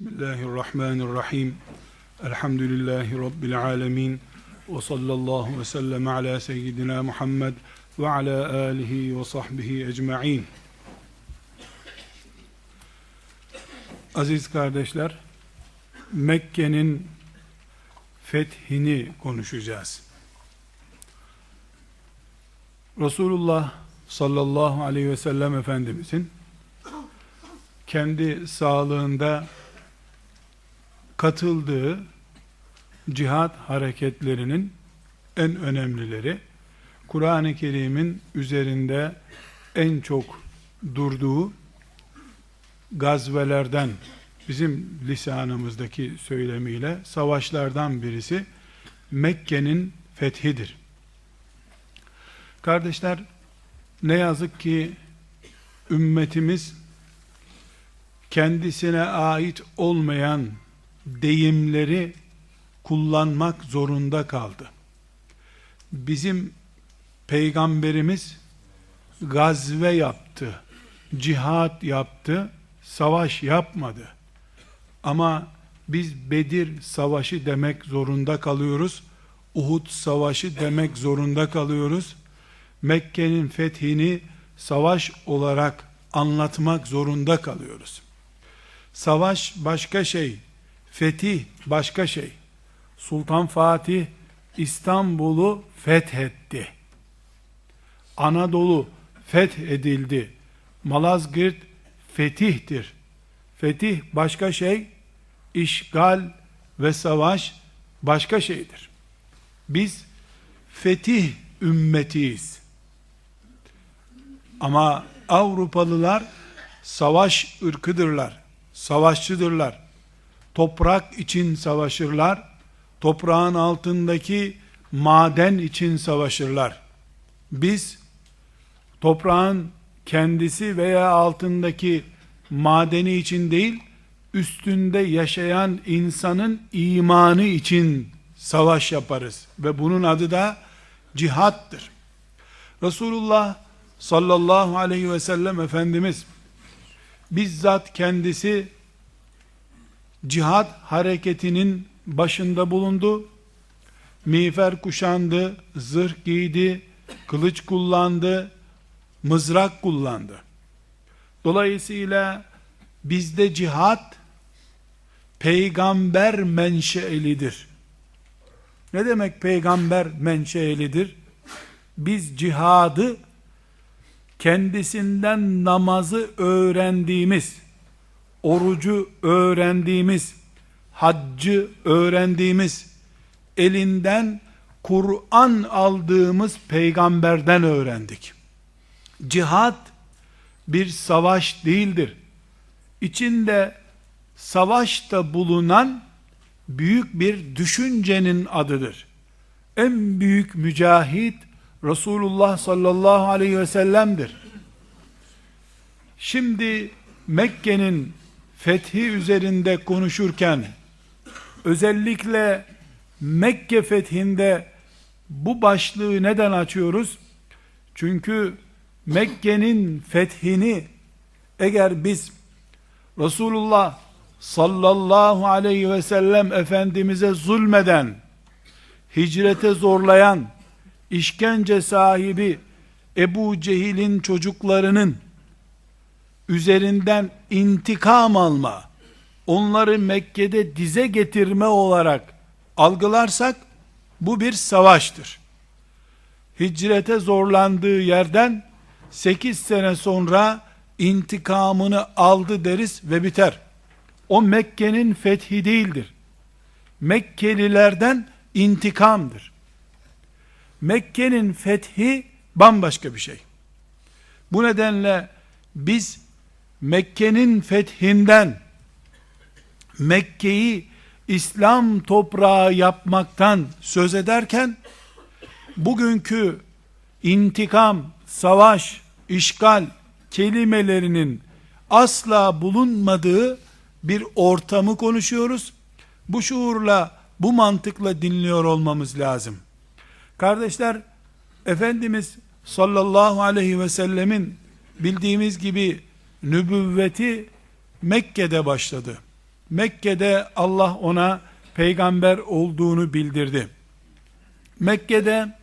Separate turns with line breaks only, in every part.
Bismillahirrahmanirrahim. Elhamdülillahi Rabbil alemin. Ve sallallahu ve sellem ala seyyidina Muhammed ve ala alihi ve sahbihi ecma'in. Aziz kardeşler, Mekke'nin fethini konuşacağız. Resulullah sallallahu aleyhi ve sellem Efendimizin kendi sağlığında katıldığı cihat hareketlerinin en önemlileri Kur'an-ı Kerim'in üzerinde en çok durduğu gazvelerden bizim lisanımızdaki söylemiyle savaşlardan birisi Mekke'nin fethidir. Kardeşler ne yazık ki ümmetimiz kendisine ait olmayan deyimleri kullanmak zorunda kaldı. Bizim peygamberimiz gazve yaptı, cihat yaptı, savaş yapmadı. Ama biz Bedir savaşı demek zorunda kalıyoruz. Uhud savaşı demek zorunda kalıyoruz. Mekke'nin fethini savaş olarak anlatmak zorunda kalıyoruz. Savaş başka şey, fetih başka şey. Sultan Fatih İstanbul'u fethetti. Anadolu fethedildi. Malazgirt fetihtir. Fetih başka şey, işgal ve savaş başka şeydir. Biz fetih ümmetiyiz. Ama Avrupalılar savaş ırkıdırlar. Savaşçıdırlar. Toprak için savaşırlar. Toprağın altındaki maden için savaşırlar. Biz toprağın kendisi veya altındaki madeni için değil, üstünde yaşayan insanın imanı için savaş yaparız. Ve bunun adı da cihattır. Resulullah sallallahu aleyhi ve sellem Efendimiz bizzat kendisi cihat hareketinin başında bulundu. Miğfer kuşandı, zırh giydi, kılıç kullandı, mızrak kullandı. Dolayısıyla bizde cihat peygamber menşeilidir. Ne demek peygamber menşeilidir? Biz cihadı kendisinden namazı öğrendiğimiz, orucu öğrendiğimiz, haccı öğrendiğimiz, elinden Kur'an aldığımız peygamberden öğrendik. Cihad bir savaş değildir. İçinde savaşta bulunan büyük bir düşüncenin adıdır. En büyük mücahit Resulullah sallallahu aleyhi ve sellem'dir. Şimdi Mekke'nin fethi üzerinde konuşurken özellikle Mekke fethinde bu başlığı neden açıyoruz? Çünkü Mekke'nin fethini eğer biz Resulullah sallallahu aleyhi ve sellem Efendimiz'e zulmeden, hicrete zorlayan, işkence sahibi Ebu Cehil'in çocuklarının üzerinden intikam alma, onları Mekke'de dize getirme olarak algılarsak, bu bir savaştır. Hicrete zorlandığı yerden 8 sene sonra intikamını aldı deriz ve biter. O Mekke'nin fethi değildir. Mekkelilerden intikamdır. Mekke'nin fethi bambaşka bir şey. Bu nedenle biz Mekke'nin fethinden Mekke'yi İslam toprağı yapmaktan söz ederken bugünkü intikam, savaş, işgal kelimelerinin asla bulunmadığı bir ortamı konuşuyoruz. Bu şuurla, bu mantıkla dinliyor olmamız lazım. Kardeşler, Efendimiz sallallahu aleyhi ve sellemin bildiğimiz gibi nübüvveti Mekke'de başladı. Mekke'de Allah ona peygamber olduğunu bildirdi. Mekke'de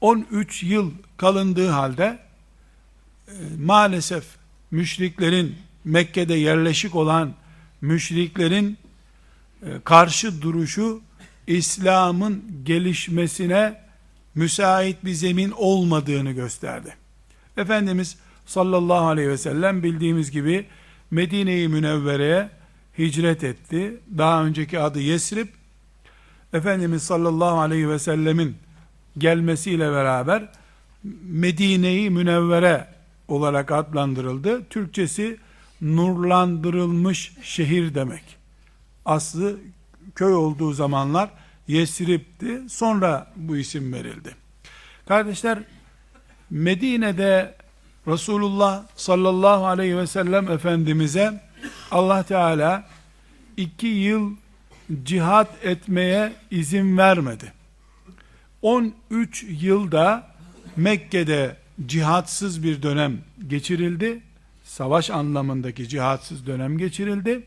13 yıl kalındığı halde e, maalesef müşriklerin Mekke'de yerleşik olan müşriklerin e, karşı duruşu İslam'ın gelişmesine müsait bir zemin olmadığını gösterdi. Efendimiz sallallahu aleyhi ve sellem bildiğimiz gibi Medine-i Münevvere'ye hicret etti. Daha önceki adı Yesrib. Efendimiz sallallahu aleyhi ve sellemin gelmesiyle beraber Medine-i Münevvere olarak adlandırıldı. Türkçesi nurlandırılmış şehir demek. Aslı köy olduğu zamanlar Yesrib'ti. Sonra bu isim verildi. Kardeşler Medine'de Resulullah sallallahu aleyhi ve sellem Efendimiz'e Allah Teala iki yıl cihat etmeye izin vermedi. 13 yılda Mekke'de cihatsız bir dönem geçirildi. Savaş anlamındaki cihatsız dönem geçirildi.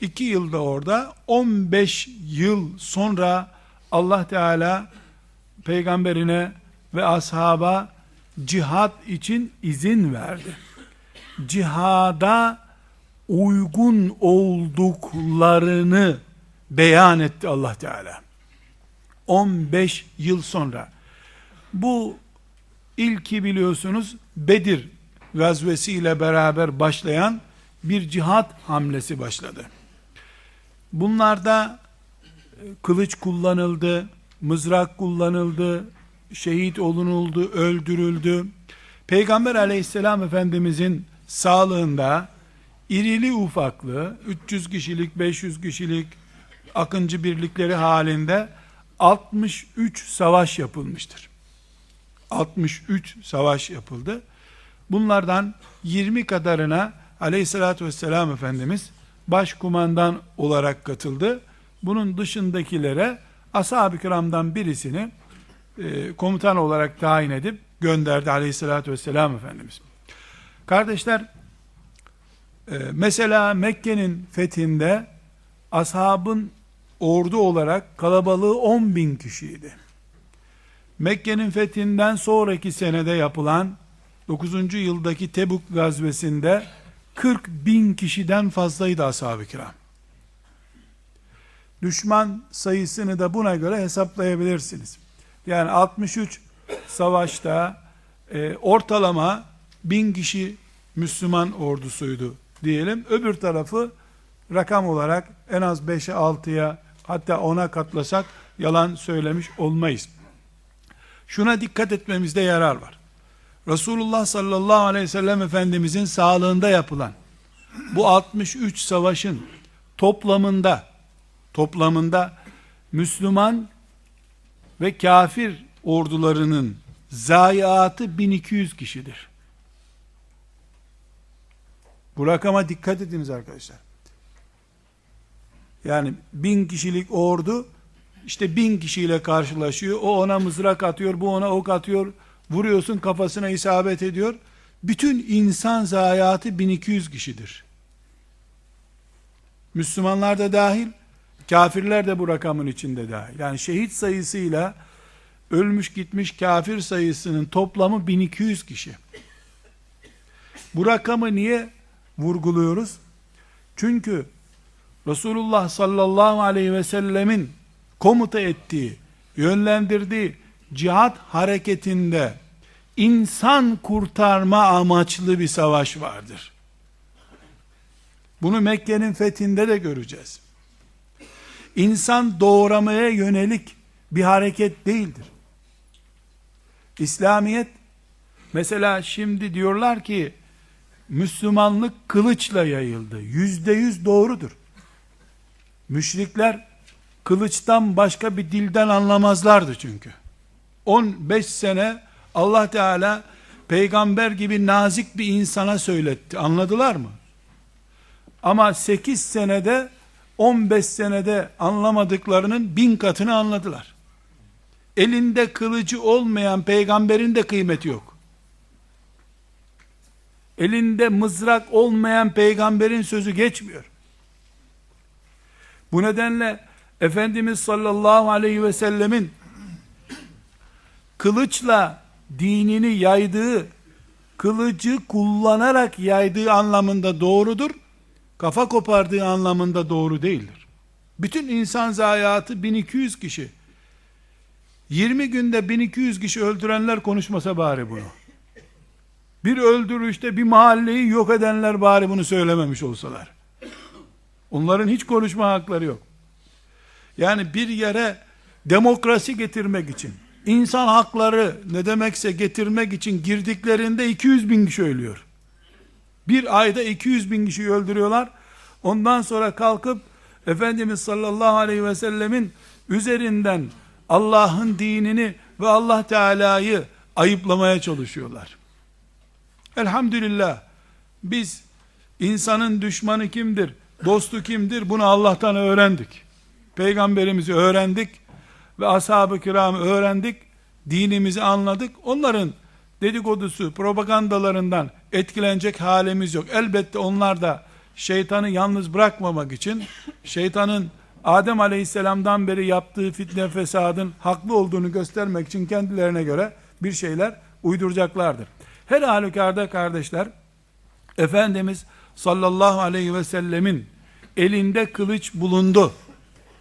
2 yılda orada 15 yıl sonra Allah Teala peygamberine ve ashaba cihat için izin verdi. Cihada uygun olduklarını beyan etti Allah Teala. 15 yıl sonra. Bu ilki biliyorsunuz Bedir gazvesi ile beraber başlayan bir cihat hamlesi başladı. Bunlarda e, kılıç kullanıldı, mızrak kullanıldı, şehit olunuldu, öldürüldü. Peygamber aleyhisselam efendimizin sağlığında irili ufaklı 300 kişilik, 500 kişilik akıncı birlikleri halinde 63 savaş yapılmıştır. 63 savaş yapıldı. Bunlardan 20 kadarına aleyhissalatü vesselam Efendimiz başkumandan olarak katıldı. Bunun dışındakilere ashab-ı kiramdan birisini e, komutan olarak tayin edip gönderdi aleyhissalatü vesselam Efendimiz. Kardeşler, e, mesela Mekke'nin fethinde ashabın ordu olarak kalabalığı 10 bin kişiydi. Mekke'nin fethinden sonraki senede yapılan 9. yıldaki Tebuk gazvesinde 40 bin kişiden fazlaydı ashab-ı kiram. Düşman sayısını da buna göre hesaplayabilirsiniz. Yani 63 savaşta e, ortalama bin kişi Müslüman ordusuydu diyelim. Öbür tarafı rakam olarak en az 5'e 6'ya hatta 10'a katlasak yalan söylemiş olmayız. Şuna dikkat etmemizde yarar var. Resulullah sallallahu aleyhi ve sellem Efendimizin sağlığında yapılan bu 63 savaşın toplamında toplamında Müslüman ve kafir ordularının zayiatı 1200 kişidir. Bu rakama dikkat ediniz arkadaşlar. Yani bin kişilik ordu işte bin kişiyle karşılaşıyor. O ona mızrak atıyor, bu ona ok atıyor. Vuruyorsun kafasına isabet ediyor. Bütün insan zayiatı 1200 kişidir. Müslümanlar da dahil, kafirler de bu rakamın içinde dahil. Yani şehit sayısıyla ölmüş gitmiş kafir sayısının toplamı 1200 kişi. Bu rakamı niye vurguluyoruz? Çünkü Resulullah sallallahu aleyhi ve sellemin komuta ettiği, yönlendirdiği cihat hareketinde insan kurtarma amaçlı bir savaş vardır. Bunu Mekke'nin fethinde de göreceğiz. İnsan doğramaya yönelik bir hareket değildir. İslamiyet mesela şimdi diyorlar ki Müslümanlık kılıçla yayıldı. Yüzde yüz doğrudur. Müşrikler kılıçtan başka bir dilden anlamazlardı çünkü. 15 sene Allah Teala peygamber gibi nazik bir insana söyletti. Anladılar mı? Ama 8 senede 15 senede anlamadıklarının bin katını anladılar. Elinde kılıcı olmayan peygamberin de kıymeti yok. Elinde mızrak olmayan peygamberin sözü geçmiyor. Bu nedenle Efendimiz sallallahu aleyhi ve sellemin kılıçla dinini yaydığı, kılıcı kullanarak yaydığı anlamında doğrudur. Kafa kopardığı anlamında doğru değildir. Bütün insan zayiatı 1200 kişi. 20 günde 1200 kişi öldürenler konuşmasa bari bunu. Bir öldürüşte bir mahalleyi yok edenler bari bunu söylememiş olsalar. Onların hiç konuşma hakları yok. Yani bir yere demokrasi getirmek için, insan hakları ne demekse getirmek için girdiklerinde 200 bin kişi ölüyor. Bir ayda 200 bin kişi öldürüyorlar. Ondan sonra kalkıp Efendimiz sallallahu aleyhi ve sellemin üzerinden Allah'ın dinini ve Allah Teala'yı ayıplamaya çalışıyorlar. Elhamdülillah biz insanın düşmanı kimdir, dostu kimdir bunu Allah'tan öğrendik. Peygamberimizi öğrendik ve ashab-ı kiramı öğrendik. Dinimizi anladık. Onların dedikodusu, propagandalarından etkilenecek halimiz yok. Elbette onlar da şeytanı yalnız bırakmamak için şeytanın Adem aleyhisselamdan beri yaptığı fitne fesadın haklı olduğunu göstermek için kendilerine göre bir şeyler uyduracaklardır. Her halükarda kardeşler, Efendimiz sallallahu aleyhi ve sellemin elinde kılıç bulundu,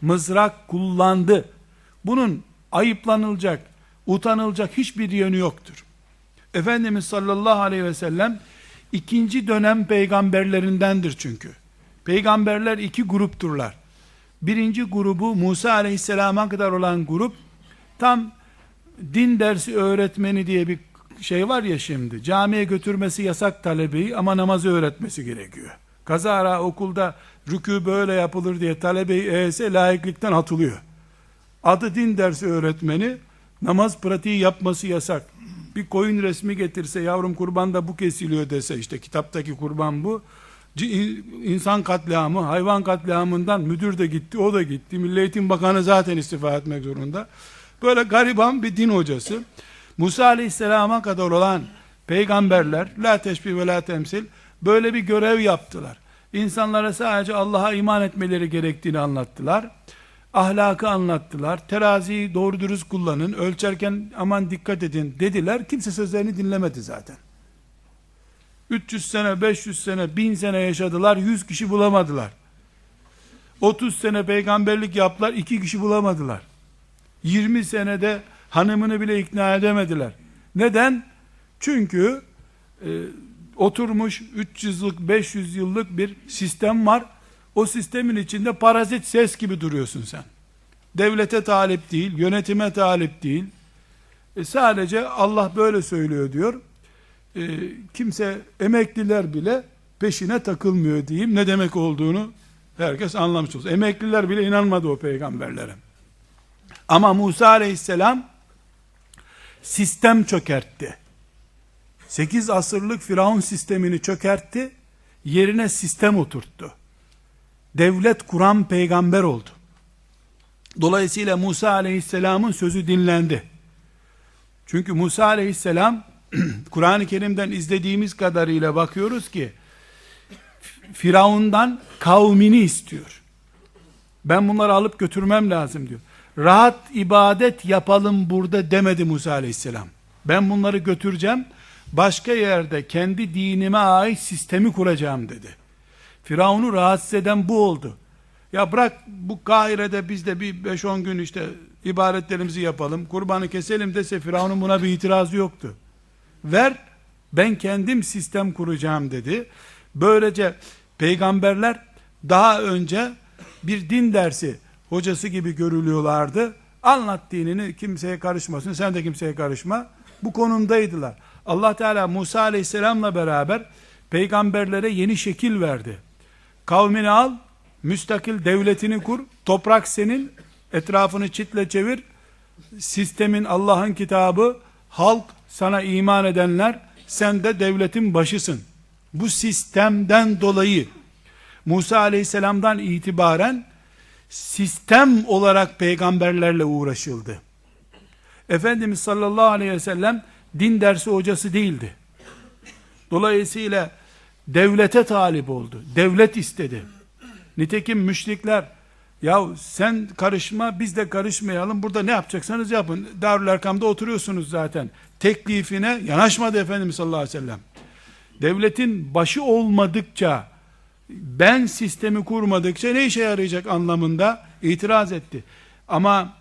mızrak kullandı. Bunun ayıplanılacak, utanılacak hiçbir yönü yoktur. Efendimiz sallallahu aleyhi ve sellem ikinci dönem peygamberlerindendir çünkü. Peygamberler iki grupturlar. Birinci grubu Musa aleyhisselama kadar olan grup tam din dersi öğretmeni diye bir şey var ya şimdi camiye götürmesi yasak talebeyi ama namazı öğretmesi gerekiyor. Kazara okulda rükû böyle yapılır diye talebeyi eğse laiklikten atılıyor. Adı din dersi öğretmeni namaz pratiği yapması yasak. Bir koyun resmi getirse yavrum kurban da bu kesiliyor dese işte kitaptaki kurban bu insan katliamı, hayvan katliamından müdür de gitti, o da gitti. Milli Eğitim Bakanı zaten istifa etmek zorunda. Böyle gariban bir din hocası. Musa Aleyhisselam'a kadar olan peygamberler, la teşbih ve la temsil, böyle bir görev yaptılar. İnsanlara sadece Allah'a iman etmeleri gerektiğini anlattılar. Ahlakı anlattılar. Teraziyi doğru dürüst kullanın. Ölçerken aman dikkat edin dediler. Kimse sözlerini dinlemedi zaten. 300 sene, 500 sene, 1000 sene yaşadılar, 100 kişi bulamadılar. 30 sene peygamberlik yaptılar, 2 kişi bulamadılar. 20 senede hanımını bile ikna edemediler. Neden? Çünkü e, oturmuş 300 yıllık, 500 yıllık bir sistem var. O sistemin içinde parazit ses gibi duruyorsun sen. Devlete talip değil, yönetime talip değil. E sadece Allah böyle söylüyor diyor e, kimse emekliler bile peşine takılmıyor diyeyim. Ne demek olduğunu herkes anlamış olsun. Emekliler bile inanmadı o peygamberlere. Ama Musa aleyhisselam sistem çökertti. 8 asırlık Firavun sistemini çökertti. Yerine sistem oturttu. Devlet kuran peygamber oldu. Dolayısıyla Musa aleyhisselamın sözü dinlendi. Çünkü Musa aleyhisselam Kur'an-ı Kerim'den izlediğimiz kadarıyla bakıyoruz ki Firavundan kavmini istiyor. Ben bunları alıp götürmem lazım diyor. Rahat ibadet yapalım burada demedi Musa aleyhisselam. Ben bunları götüreceğim. Başka yerde kendi dinime ait sistemi kuracağım dedi. Firavun'u rahatsız eden bu oldu. Ya bırak bu Kahire'de biz de bir 5-10 gün işte ibadetlerimizi yapalım, kurbanı keselim dese Firavun'un buna bir itirazı yoktu ver ben kendim sistem kuracağım dedi. Böylece peygamberler daha önce bir din dersi hocası gibi görülüyorlardı. Anlat dinini kimseye karışmasın sen de kimseye karışma. Bu konumdaydılar. Allah Teala Musa aleyhisselamla beraber peygamberlere yeni şekil verdi. Kavmini al, müstakil devletini kur, toprak senin, etrafını çitle çevir, sistemin Allah'ın kitabı, halk sana iman edenler sen de devletin başısın. Bu sistemden dolayı Musa aleyhisselamdan itibaren sistem olarak peygamberlerle uğraşıldı. Efendimiz sallallahu aleyhi ve sellem din dersi hocası değildi. Dolayısıyla devlete talip oldu. Devlet istedi. Nitekim müşrikler Ya sen karışma biz de karışmayalım. Burada ne yapacaksanız yapın. Darül Erkam'da oturuyorsunuz zaten. Teklifine yanaşmadı Efendimiz sallallahu aleyhi ve sellem. Devletin başı olmadıkça ben sistemi kurmadıkça ne işe yarayacak anlamında itiraz etti. Ama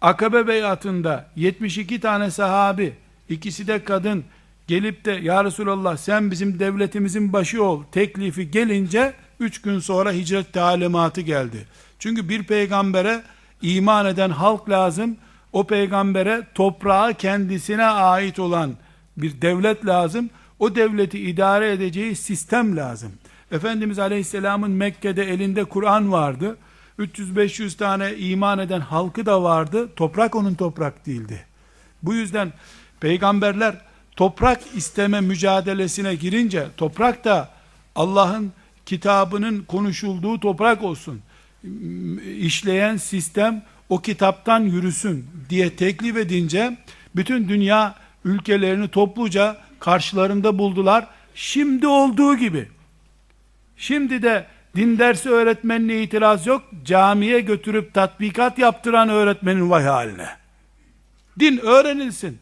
Akabe beyatında 72 tane sahabi, ikisi de kadın gelip de ya Resulallah sen bizim devletimizin başı ol teklifi gelince 3 gün sonra hicret talimatı geldi. Çünkü bir peygambere iman eden halk lazım. O peygambere toprağı kendisine ait olan bir devlet lazım. O devleti idare edeceği sistem lazım. Efendimiz Aleyhisselam'ın Mekke'de elinde Kur'an vardı. 300-500 tane iman eden halkı da vardı. Toprak onun toprak değildi. Bu yüzden peygamberler toprak isteme mücadelesine girince toprak da Allah'ın kitabının konuşulduğu toprak olsun. işleyen sistem o kitaptan yürüsün diye teklif edince bütün dünya ülkelerini topluca karşılarında buldular. Şimdi olduğu gibi. Şimdi de din dersi öğretmenine itiraz yok. Camiye götürüp tatbikat yaptıran öğretmenin vay haline. Din öğrenilsin.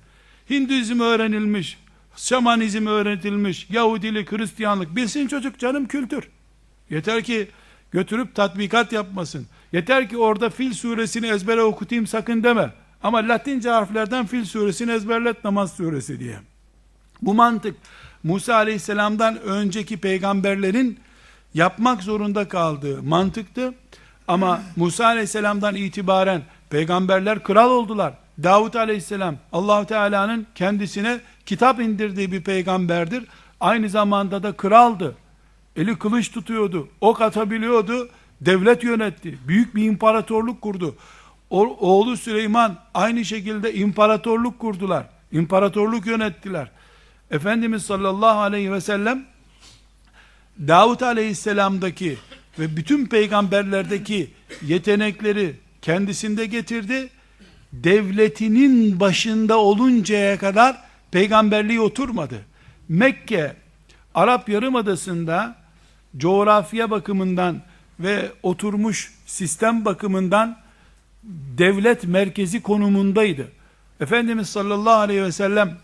Hinduizm öğrenilmiş, şamanizm öğretilmiş, Yahudilik, Hristiyanlık bilsin çocuk canım kültür. Yeter ki götürüp tatbikat yapmasın. Yeter ki orada Fil suresini ezbere okutayım sakın deme. Ama Latince harflerden Fil suresini ezberlet namaz suresi diye. Bu mantık Musa aleyhisselamdan önceki peygamberlerin yapmak zorunda kaldığı mantıktı. Ama Musa aleyhisselamdan itibaren peygamberler kral oldular. Davut aleyhisselam allah Teala'nın kendisine kitap indirdiği bir peygamberdir. Aynı zamanda da kraldı. Eli kılıç tutuyordu. Ok atabiliyordu. Devlet yönetti. Büyük bir imparatorluk kurdu. O, oğlu Süleyman aynı şekilde imparatorluk kurdular. İmparatorluk yönettiler. Efendimiz sallallahu aleyhi ve sellem Davut aleyhisselamdaki ve bütün peygamberlerdeki yetenekleri kendisinde getirdi. Devletinin başında oluncaya kadar peygamberliği oturmadı. Mekke, Arap Yarımadası'nda coğrafya bakımından ve oturmuş sistem bakımından devlet merkezi konumundaydı. Efendimiz sallallahu aleyhi ve sellem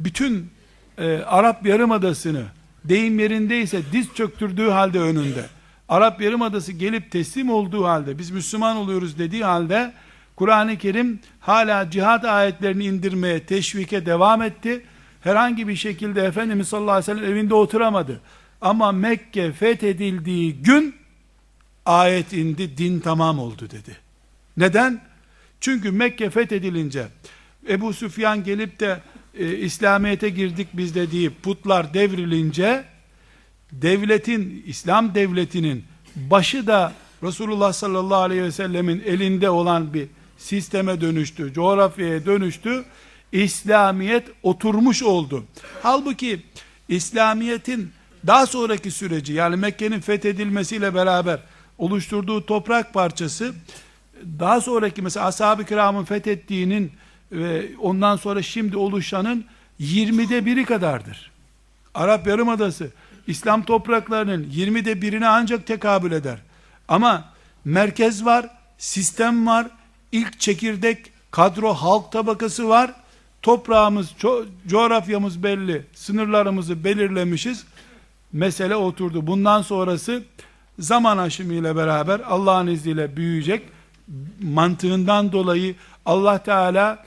bütün e, Arap Yarımadası'nı deyim yerindeyse diz çöktürdüğü halde önünde Arap Yarımadası gelip teslim olduğu halde biz Müslüman oluyoruz dediği halde Kur'an-ı Kerim hala cihat ayetlerini indirmeye teşvike devam etti. Herhangi bir şekilde Efendimiz sallallahu aleyhi ve sellem evinde oturamadı. Ama Mekke fethedildiği gün ayet indi din tamam oldu dedi. Neden? Çünkü Mekke fethedilince Ebu Süfyan gelip de e, İslamiyet'e girdik biz de putlar devrilince devletin, İslam devletinin başı da Resulullah sallallahu aleyhi ve sellemin elinde olan bir sisteme dönüştü, coğrafyaya dönüştü. İslamiyet oturmuş oldu. Halbuki İslamiyet'in daha sonraki süreci yani Mekke'nin fethedilmesiyle beraber oluşturduğu toprak parçası daha sonraki mesela ashab-ı kiramın fethettiğinin ve ondan sonra şimdi oluşanın 20'de biri kadardır. Arap Yarımadası İslam topraklarının 20'de birine ancak tekabül eder. Ama merkez var, sistem var, ilk çekirdek kadro halk tabakası var. Toprağımız, co coğrafyamız belli, sınırlarımızı belirlemişiz. Mesele oturdu. Bundan sonrası zaman aşımıyla beraber Allah'ın izniyle büyüyecek. Mantığından dolayı Allah Teala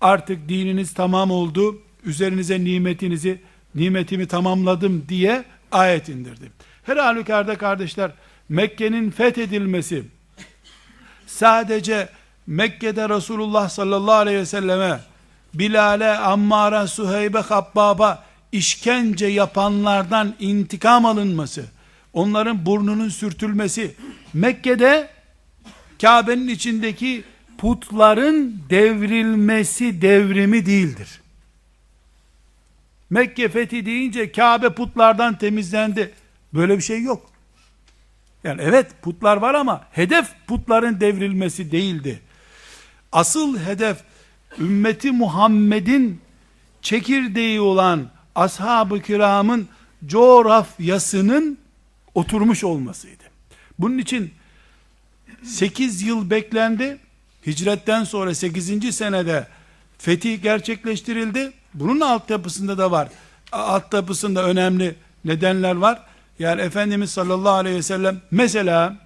artık dininiz tamam oldu, üzerinize nimetinizi, nimetimi tamamladım diye ayet indirdi. Her halükarda kardeşler, Mekke'nin fethedilmesi, sadece Mekke'de Resulullah sallallahu aleyhi ve selleme, Bilal'e, Ammar'a, Suheyb'e, Habbab'a işkence yapanlardan intikam alınması, onların burnunun sürtülmesi, Mekke'de Kabe'nin içindeki putların devrilmesi devrimi değildir. Mekke fethi deyince Kabe putlardan temizlendi. Böyle bir şey yok. Yani evet putlar var ama hedef putların devrilmesi değildi. Asıl hedef ümmeti Muhammed'in çekirdeği olan ashab-ı kiramın coğrafyasının oturmuş olmasıydı. Bunun için 8 yıl beklendi. Hicretten sonra 8. senede fetih gerçekleştirildi. Bunun altyapısında da var. Altyapısında önemli nedenler var. Yani Efendimiz sallallahu aleyhi ve sellem mesela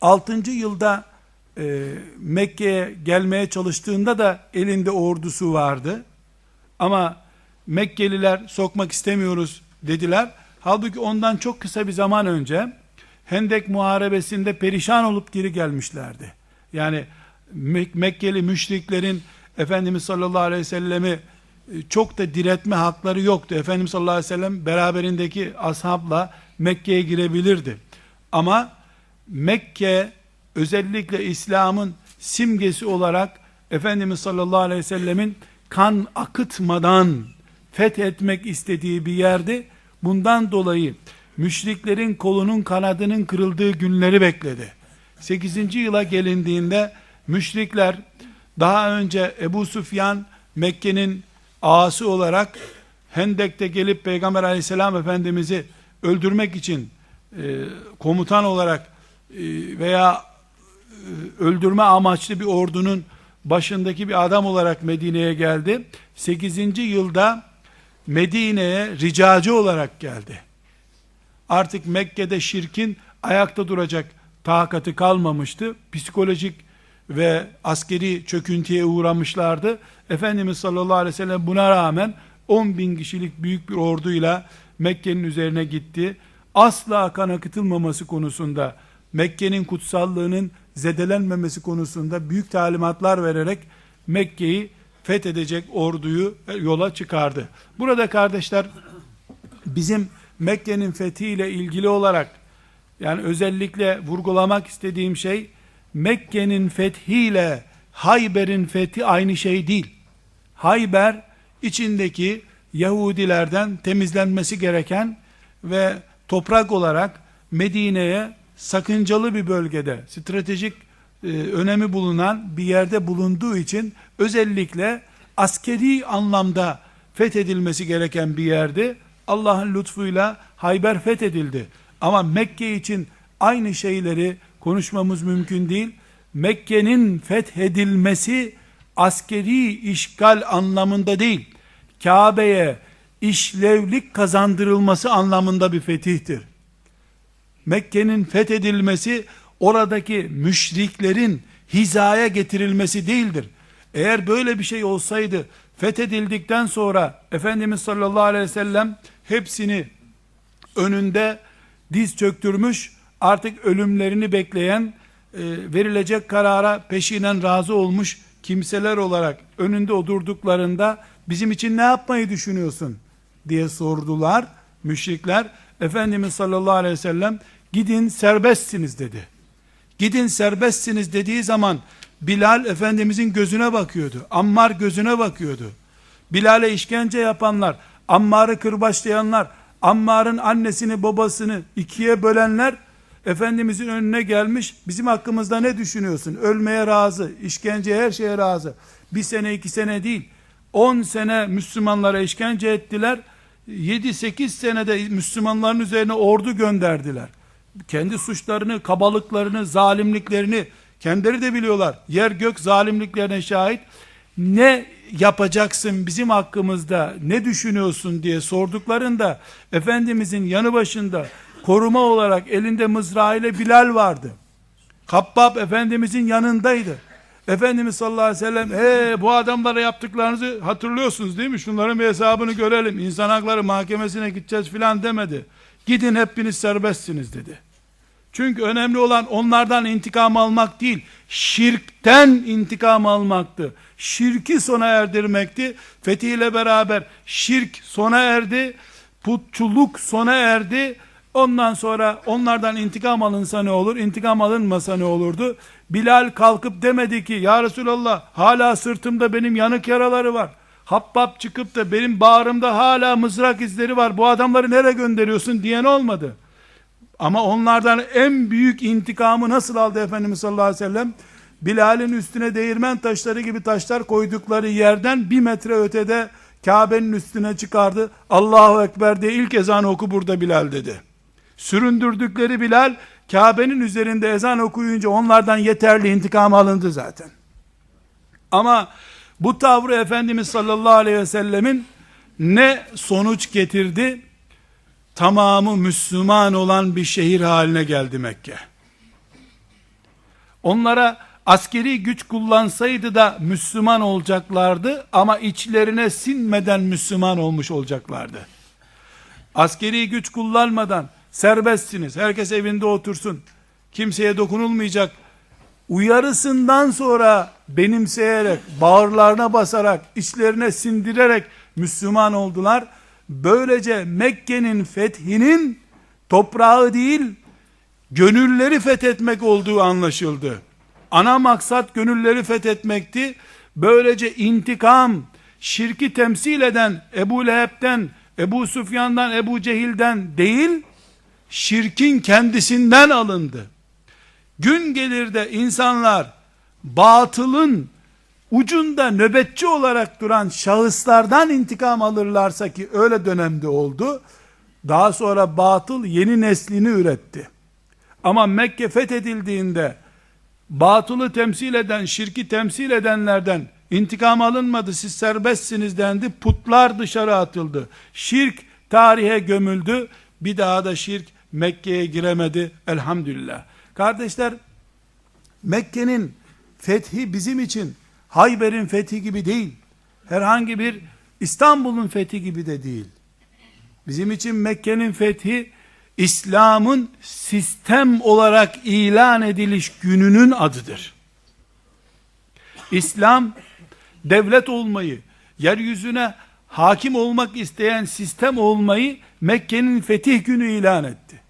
6. yılda e, Mekke'ye gelmeye çalıştığında da elinde ordusu vardı. Ama Mekkeliler sokmak istemiyoruz dediler. Halbuki ondan çok kısa bir zaman önce Hendek muharebesinde perişan olup geri gelmişlerdi. Yani Mek Mekkeli müşriklerin Efendimiz sallallahu aleyhi ve sellemi e, çok da diretme hakları yoktu. Efendimiz sallallahu aleyhi ve sellem beraberindeki ashabla Mekke'ye girebilirdi. Ama Mekke özellikle İslam'ın simgesi olarak Efendimiz sallallahu aleyhi ve sellemin kan akıtmadan fethetmek istediği bir yerdi. Bundan dolayı müşriklerin kolunun kanadının kırıldığı günleri bekledi. 8. yıla gelindiğinde müşrikler daha önce Ebu Sufyan Mekke'nin ağası olarak Hendek'te gelip Peygamber aleyhisselam efendimizi öldürmek için e, komutan olarak e, veya öldürme amaçlı bir ordunun başındaki bir adam olarak Medine'ye geldi. 8. yılda Medine'ye ricacı olarak geldi. Artık Mekke'de şirkin ayakta duracak takatı kalmamıştı. Psikolojik ve askeri çöküntüye uğramışlardı. Efendimiz sallallahu aleyhi ve sellem buna rağmen 10 bin kişilik büyük bir orduyla Mekke'nin üzerine gitti. Asla kan akıtılmaması konusunda Mekke'nin kutsallığının zedelenmemesi konusunda büyük talimatlar vererek Mekke'yi fethedecek orduyu yola çıkardı. Burada kardeşler bizim Mekke'nin fethiyle ilgili olarak yani özellikle vurgulamak istediğim şey Mekke'nin fethiyle Hayber'in fethi aynı şey değil. Hayber içindeki Yahudilerden temizlenmesi gereken ve toprak olarak Medine'ye sakıncalı bir bölgede, stratejik e, önemi bulunan bir yerde bulunduğu için özellikle askeri anlamda fethedilmesi gereken bir yerde Allah'ın lütfuyla Hayber fethedildi. Ama Mekke için aynı şeyleri konuşmamız mümkün değil. Mekke'nin fethedilmesi askeri işgal anlamında değil. Kabe'ye işlevlik kazandırılması anlamında bir fetihtir. Mekke'nin fethedilmesi oradaki müşriklerin hizaya getirilmesi değildir. Eğer böyle bir şey olsaydı fethedildikten sonra Efendimiz sallallahu aleyhi ve sellem hepsini önünde diz çöktürmüş artık ölümlerini bekleyen e, verilecek karara peşinen razı olmuş kimseler olarak önünde oturduklarında bizim için ne yapmayı düşünüyorsun diye sordular müşrikler. Efendimiz sallallahu aleyhi ve sellem gidin serbestsiniz dedi. Gidin serbestsiniz dediği zaman Bilal Efendimizin gözüne bakıyordu. Ammar gözüne bakıyordu. Bilal'e işkence yapanlar, Ammar'ı kırbaçlayanlar, Ammar'ın annesini babasını ikiye bölenler Efendimizin önüne gelmiş bizim hakkımızda ne düşünüyorsun? Ölmeye razı, işkence her şeye razı. Bir sene iki sene değil. On sene Müslümanlara işkence ettiler. Yedi sekiz senede Müslümanların üzerine ordu gönderdiler. Kendi suçlarını, kabalıklarını, zalimliklerini kendileri de biliyorlar. Yer gök zalimliklerine şahit. Ne yapacaksın bizim hakkımızda ne düşünüyorsun diye sorduklarında Efendimizin yanı başında koruma olarak elinde mızrağı Bilal vardı. Kabbab Efendimizin yanındaydı. Efendimiz sallallahu aleyhi ve sellem he bu adamlara yaptıklarınızı hatırlıyorsunuz değil mi? Şunların bir hesabını görelim. İnsan hakları mahkemesine gideceğiz filan demedi. Gidin hepiniz serbestsiniz dedi. Çünkü önemli olan onlardan intikam almak değil, şirkten intikam almaktı. Şirki sona erdirmekti. Fethiyle beraber şirk sona erdi, putçuluk sona erdi. Ondan sonra onlardan intikam alınsa ne olur, intikam alınmasa ne olurdu? Bilal kalkıp demedi ki, Ya Resulallah hala sırtımda benim yanık yaraları var. Habbab çıkıp da benim bağrımda hala mızrak izleri var. Bu adamları nereye gönderiyorsun diyen olmadı. Ama onlardan en büyük intikamı nasıl aldı Efendimiz sallallahu aleyhi ve sellem? Bilal'in üstüne değirmen taşları gibi taşlar koydukları yerden bir metre ötede Kabe'nin üstüne çıkardı. Allahu Ekber diye ilk ezanı oku burada Bilal dedi. Süründürdükleri Bilal Kabe'nin üzerinde ezan okuyunca onlardan yeterli intikam alındı zaten. Ama bu tavrı Efendimiz sallallahu aleyhi ve sellemin ne sonuç getirdi? Tamamı Müslüman olan bir şehir haline geldi Mekke. Onlara askeri güç kullansaydı da Müslüman olacaklardı ama içlerine sinmeden Müslüman olmuş olacaklardı. Askeri güç kullanmadan serbestsiniz, herkes evinde otursun, kimseye dokunulmayacak uyarısından sonra benimseyerek, bağırlarına basarak, içlerine sindirerek Müslüman oldular. Böylece Mekke'nin fethinin toprağı değil, gönülleri fethetmek olduğu anlaşıldı. Ana maksat gönülleri fethetmekti. Böylece intikam, şirki temsil eden Ebu Leheb'den, Ebu Sufyan'dan, Ebu Cehil'den değil, şirkin kendisinden alındı. Gün gelir de insanlar batılın ucunda nöbetçi olarak duran şahıslardan intikam alırlarsa ki öyle dönemde oldu. Daha sonra batıl yeni neslini üretti. Ama Mekke fethedildiğinde batılı temsil eden, şirki temsil edenlerden intikam alınmadı, siz serbestsiniz dendi, putlar dışarı atıldı. Şirk tarihe gömüldü, bir daha da şirk Mekke'ye giremedi elhamdülillah. Kardeşler, Mekke'nin fethi bizim için Hayber'in fethi gibi değil. Herhangi bir İstanbul'un fethi gibi de değil. Bizim için Mekke'nin fethi İslam'ın sistem olarak ilan ediliş gününün adıdır. İslam devlet olmayı, yeryüzüne hakim olmak isteyen sistem olmayı Mekke'nin fetih günü ilan etti.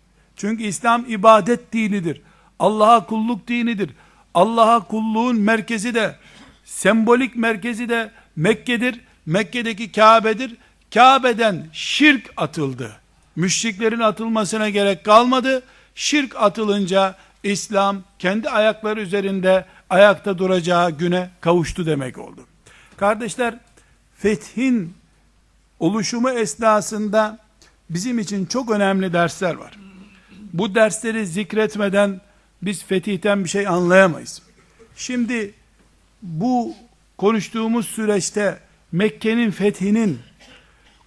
Çünkü İslam ibadet dinidir. Allah'a kulluk dinidir. Allah'a kulluğun merkezi de, sembolik merkezi de Mekke'dir. Mekke'deki Kabe'dir. Kabe'den şirk atıldı. Müşriklerin atılmasına gerek kalmadı. Şirk atılınca İslam kendi ayakları üzerinde ayakta duracağı güne kavuştu demek oldu. Kardeşler, fethin oluşumu esnasında bizim için çok önemli dersler var. Bu dersleri zikretmeden biz fetihten bir şey anlayamayız. Şimdi bu konuştuğumuz süreçte Mekke'nin fethinin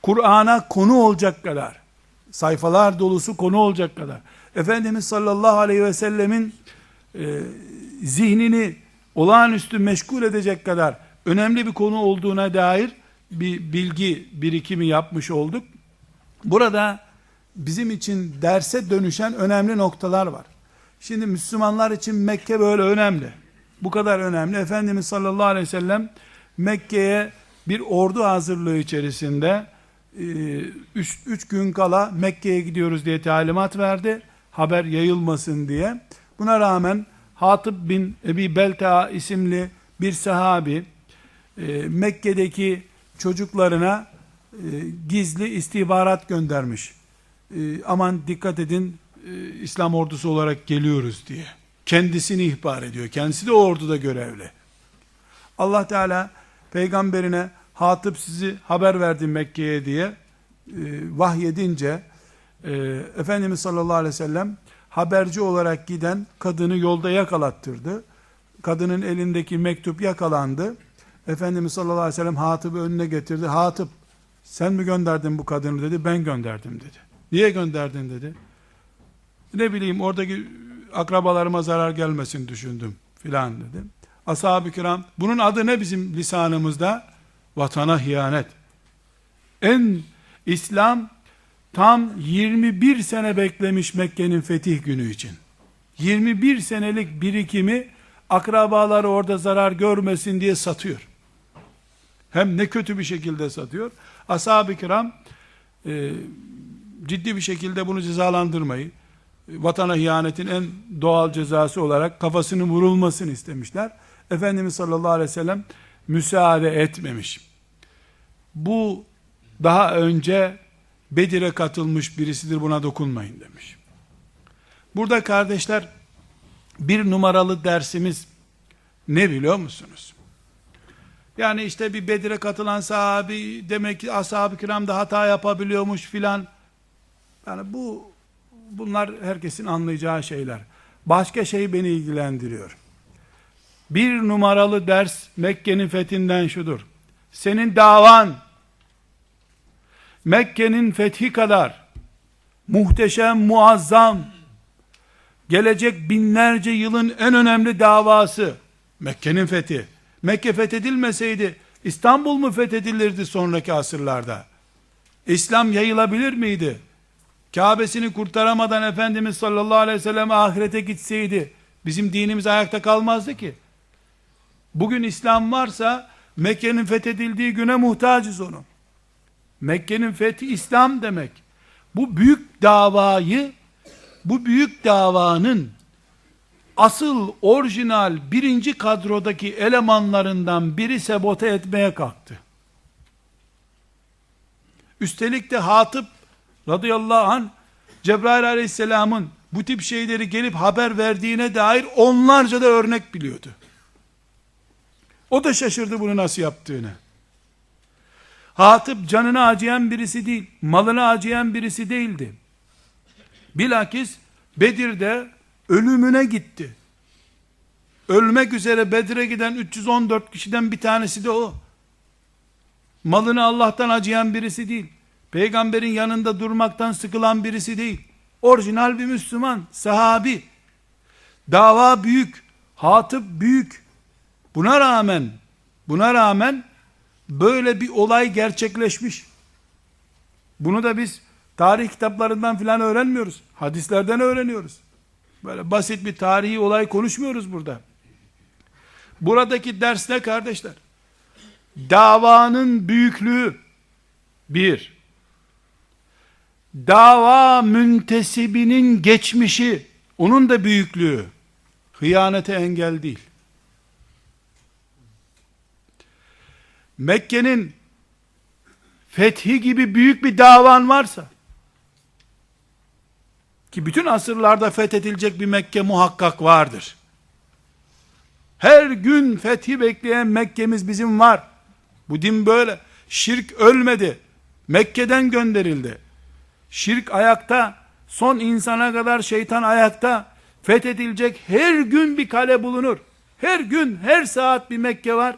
Kur'an'a konu olacak kadar sayfalar dolusu konu olacak kadar Efendimiz sallallahu aleyhi ve sellemin e, zihnini olağanüstü meşgul edecek kadar önemli bir konu olduğuna dair bir bilgi birikimi yapmış olduk. Burada bizim için derse dönüşen önemli noktalar var. Şimdi Müslümanlar için Mekke böyle önemli. Bu kadar önemli. Efendimiz sallallahu aleyhi ve sellem Mekke'ye bir ordu hazırlığı içerisinde 3 e, gün kala Mekke'ye gidiyoruz diye talimat verdi. Haber yayılmasın diye. Buna rağmen Hatip bin Ebi Belta isimli bir sahabi e, Mekke'deki çocuklarına e, gizli istihbarat göndermiş. Aman dikkat edin İslam ordusu olarak geliyoruz diye. Kendisini ihbar ediyor. Kendisi de o orduda görevli. Allah Teala peygamberine Hatip sizi haber verdi Mekke'ye diye e, vahyedince e, Efendimiz sallallahu aleyhi ve sellem haberci olarak giden kadını yolda yakalattırdı. Kadının elindeki mektup yakalandı. Efendimiz sallallahu aleyhi ve sellem Hatip'i önüne getirdi. Hatip sen mi gönderdin bu kadını dedi. Ben gönderdim dedi. Niye gönderdin dedi. Ne bileyim oradaki akrabalarıma zarar gelmesin düşündüm filan dedi. Ashab-ı kiram bunun adı ne bizim lisanımızda? Vatana hiyanet. En İslam tam 21 sene beklemiş Mekke'nin fetih günü için. 21 senelik birikimi akrabaları orada zarar görmesin diye satıyor. Hem ne kötü bir şekilde satıyor. Ashab-ı kiram e, ciddi bir şekilde bunu cezalandırmayı, vatana hiyanetin en doğal cezası olarak kafasının vurulmasını istemişler. Efendimiz sallallahu aleyhi ve sellem müsaade etmemiş. Bu daha önce Bedir'e katılmış birisidir buna dokunmayın demiş. Burada kardeşler bir numaralı dersimiz ne biliyor musunuz? Yani işte bir Bedir'e katılan sahabi demek ki ashab-ı kiram da hata yapabiliyormuş filan. Yani bu bunlar herkesin anlayacağı şeyler. Başka şey beni ilgilendiriyor. Bir numaralı ders Mekke'nin fethinden şudur. Senin davan Mekke'nin fethi kadar muhteşem, muazzam, gelecek binlerce yılın en önemli davası Mekke'nin fethi. Mekke fethedilmeseydi İstanbul mu fethedilirdi sonraki asırlarda? İslam yayılabilir miydi? Kabe'sini kurtaramadan Efendimiz sallallahu aleyhi ve sellem ahirete gitseydi bizim dinimiz ayakta kalmazdı ki. Bugün İslam varsa Mekke'nin fethedildiği güne muhtacız onu. Mekke'nin fethi İslam demek. Bu büyük davayı bu büyük davanın asıl orijinal birinci kadrodaki elemanlarından biri sabote etmeye kalktı. Üstelik de Hatip radıyallahu an Cebrail aleyhisselamın bu tip şeyleri gelip haber verdiğine dair onlarca da örnek biliyordu. O da şaşırdı bunu nasıl yaptığını. Hatip canını acıyan birisi değil, malını acıyan birisi değildi. Bilakis Bedir'de ölümüne gitti. Ölmek üzere Bedir'e giden 314 kişiden bir tanesi de o. Malını Allah'tan acıyan birisi değil. Peygamberin yanında durmaktan sıkılan birisi değil. Orijinal bir Müslüman, sahabi. Dava büyük, hatip büyük. Buna rağmen, buna rağmen böyle bir olay gerçekleşmiş. Bunu da biz tarih kitaplarından filan öğrenmiyoruz. Hadislerden öğreniyoruz. Böyle basit bir tarihi olay konuşmuyoruz burada. Buradaki ders ne kardeşler? Davanın büyüklüğü bir. Dava müntesibinin geçmişi, onun da büyüklüğü hıyanete engel değil. Mekke'nin fethi gibi büyük bir davan varsa ki bütün asırlarda fethedilecek bir Mekke muhakkak vardır. Her gün fethi bekleyen Mekke'miz bizim var. Bu din böyle. Şirk ölmedi. Mekke'den gönderildi. Şirk ayakta. Son insana kadar şeytan ayakta. Fethedilecek her gün bir kale bulunur. Her gün, her saat bir Mekke var.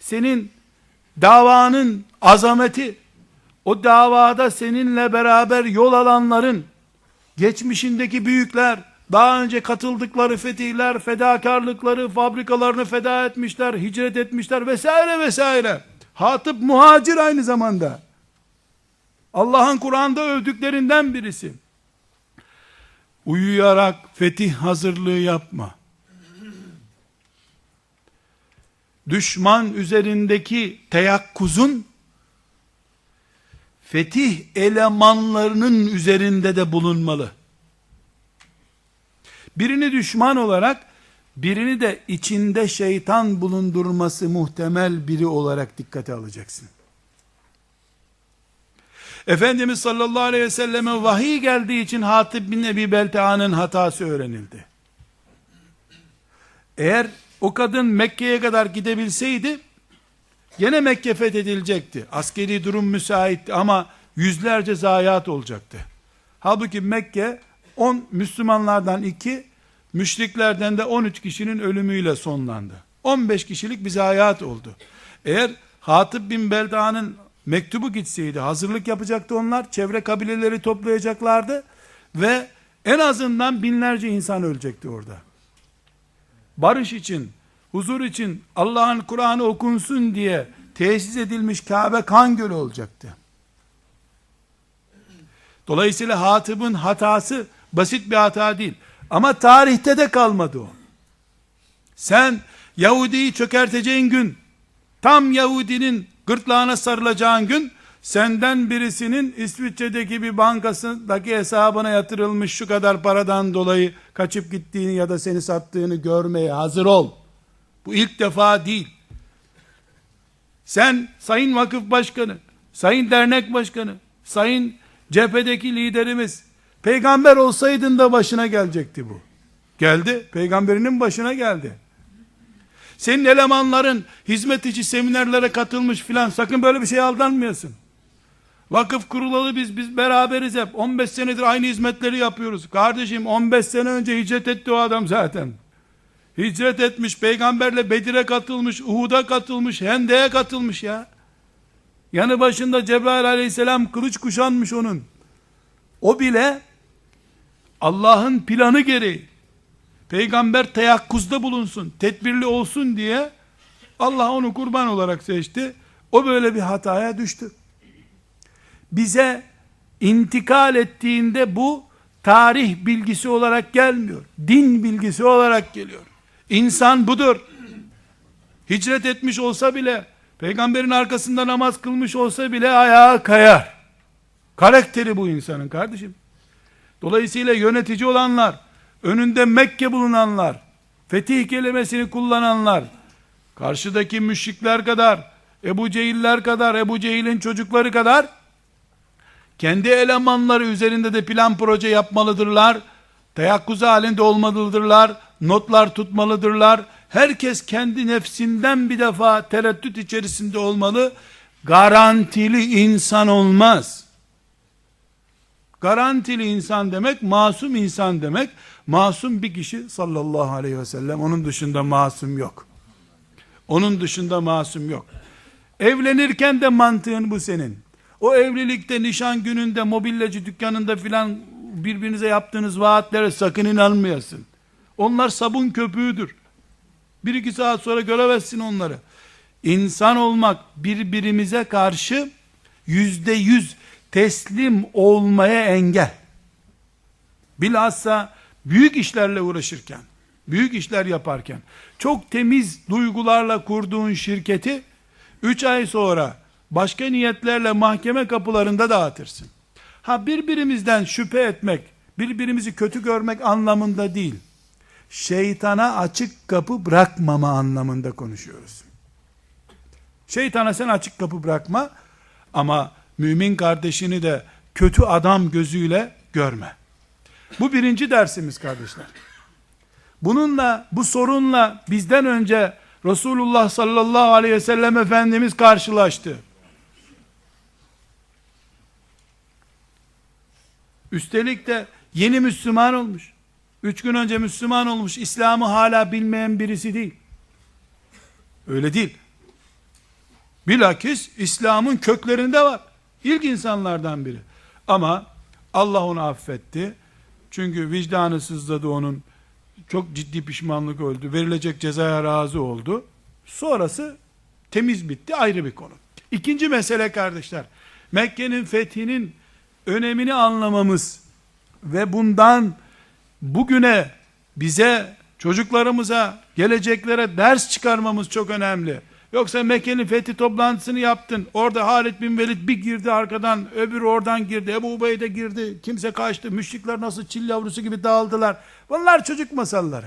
Senin davanın azameti, o davada seninle beraber yol alanların, geçmişindeki büyükler, daha önce katıldıkları fetihler, fedakarlıkları, fabrikalarını feda etmişler, hicret etmişler vesaire vesaire. Hatip muhacir aynı zamanda. Allah'ın Kur'an'da övdüklerinden birisi. Uyuyarak fetih hazırlığı yapma. Düşman üzerindeki teyakkuzun fetih elemanlarının üzerinde de bulunmalı. Birini düşman olarak, birini de içinde şeytan bulundurması muhtemel biri olarak dikkate alacaksın. Efendimiz sallallahu aleyhi ve selleme vahiy geldiği için Hatib bin Ebi Belta'nın hatası öğrenildi. Eğer o kadın Mekke'ye kadar gidebilseydi, Gene Mekke fethedilecekti. Askeri durum müsaitti ama yüzlerce zayiat olacaktı. Halbuki Mekke 10 Müslümanlardan 2, müşriklerden de 13 kişinin ölümüyle sonlandı. 15 kişilik bir zayiat oldu. Eğer Hatip bin Belda'nın mektubu gitseydi, hazırlık yapacaktı onlar, çevre kabileleri toplayacaklardı ve en azından binlerce insan ölecekti orada. Barış için, huzur için Allah'ın Kur'an'ı okunsun diye tesis edilmiş Kabe kan gölü olacaktı. Dolayısıyla Hatib'in hatası basit bir hata değil. Ama tarihte de kalmadı o. Sen Yahudi'yi çökerteceğin gün, tam Yahudinin gırtlağına sarılacağın gün, senden birisinin İsviçre'deki bir bankasındaki hesabına yatırılmış şu kadar paradan dolayı kaçıp gittiğini ya da seni sattığını görmeye hazır ol. Bu ilk defa değil. Sen sayın vakıf başkanı, sayın dernek başkanı, sayın cephedeki liderimiz, peygamber olsaydın da başına gelecekti bu. Geldi, peygamberinin başına geldi. Senin elemanların hizmet içi seminerlere katılmış filan sakın böyle bir şey aldanmıyorsun. Vakıf kurulalı biz biz beraberiz hep. 15 senedir aynı hizmetleri yapıyoruz. Kardeşim 15 sene önce hicret etti o adam zaten. Hicret etmiş, peygamberle Bedir'e katılmış, Uhud'a katılmış, Hende'ye katılmış ya. Yanı başında Cebrail aleyhisselam kılıç kuşanmış onun. O bile Allah'ın planı gereği peygamber teyakkuzda bulunsun, tedbirli olsun diye Allah onu kurban olarak seçti. O böyle bir hataya düştü. Bize intikal ettiğinde bu tarih bilgisi olarak gelmiyor. Din bilgisi olarak geliyor. İnsan budur. Hicret etmiş olsa bile, peygamberin arkasında namaz kılmış olsa bile ayağa kayar. Karakteri bu insanın kardeşim. Dolayısıyla yönetici olanlar, önünde Mekke bulunanlar, fetih kelimesini kullananlar, karşıdaki müşrikler kadar, Ebu Cehiller kadar, Ebu Cehil'in çocukları kadar, kendi elemanları üzerinde de plan proje yapmalıdırlar, teyakkuz halinde olmalıdırlar, notlar tutmalıdırlar, herkes kendi nefsinden bir defa tereddüt içerisinde olmalı, garantili insan olmaz. Garantili insan demek, masum insan demek, masum bir kişi sallallahu aleyhi ve sellem, onun dışında masum yok. Onun dışında masum yok. Evlenirken de mantığın bu senin. O evlilikte nişan gününde mobilyacı dükkanında filan birbirinize yaptığınız vaatlere sakın inanmayasın. Onlar sabun köpüğüdür. Bir iki saat sonra göremezsin onları. İnsan olmak birbirimize karşı yüzde yüz teslim olmaya engel. Bilhassa büyük işlerle uğraşırken, büyük işler yaparken, çok temiz duygularla kurduğun şirketi, üç ay sonra, başka niyetlerle mahkeme kapılarında dağıtırsın. Ha birbirimizden şüphe etmek, birbirimizi kötü görmek anlamında değil, şeytana açık kapı bırakmama anlamında konuşuyoruz. Şeytana sen açık kapı bırakma ama mümin kardeşini de kötü adam gözüyle görme. Bu birinci dersimiz kardeşler. Bununla, bu sorunla bizden önce Resulullah sallallahu aleyhi ve sellem Efendimiz karşılaştı. Üstelik de yeni Müslüman olmuş. Üç gün önce Müslüman olmuş. İslam'ı hala bilmeyen birisi değil. Öyle değil. Bilakis İslam'ın köklerinde var. İlk insanlardan biri. Ama Allah onu affetti. Çünkü vicdanı sızladı onun. Çok ciddi pişmanlık öldü. Verilecek cezaya razı oldu. Sonrası temiz bitti ayrı bir konu. İkinci mesele kardeşler. Mekke'nin fethinin önemini anlamamız ve bundan bugüne bize, çocuklarımıza, geleceklere ders çıkarmamız çok önemli. Yoksa Mekke'nin fethi toplantısını yaptın. Orada Halid bin Velid bir girdi arkadan, öbürü oradan girdi. Ebu Ubeyde girdi. Kimse kaçtı. Müşrikler nasıl çil yavrusu gibi dağıldılar. Bunlar çocuk masalları.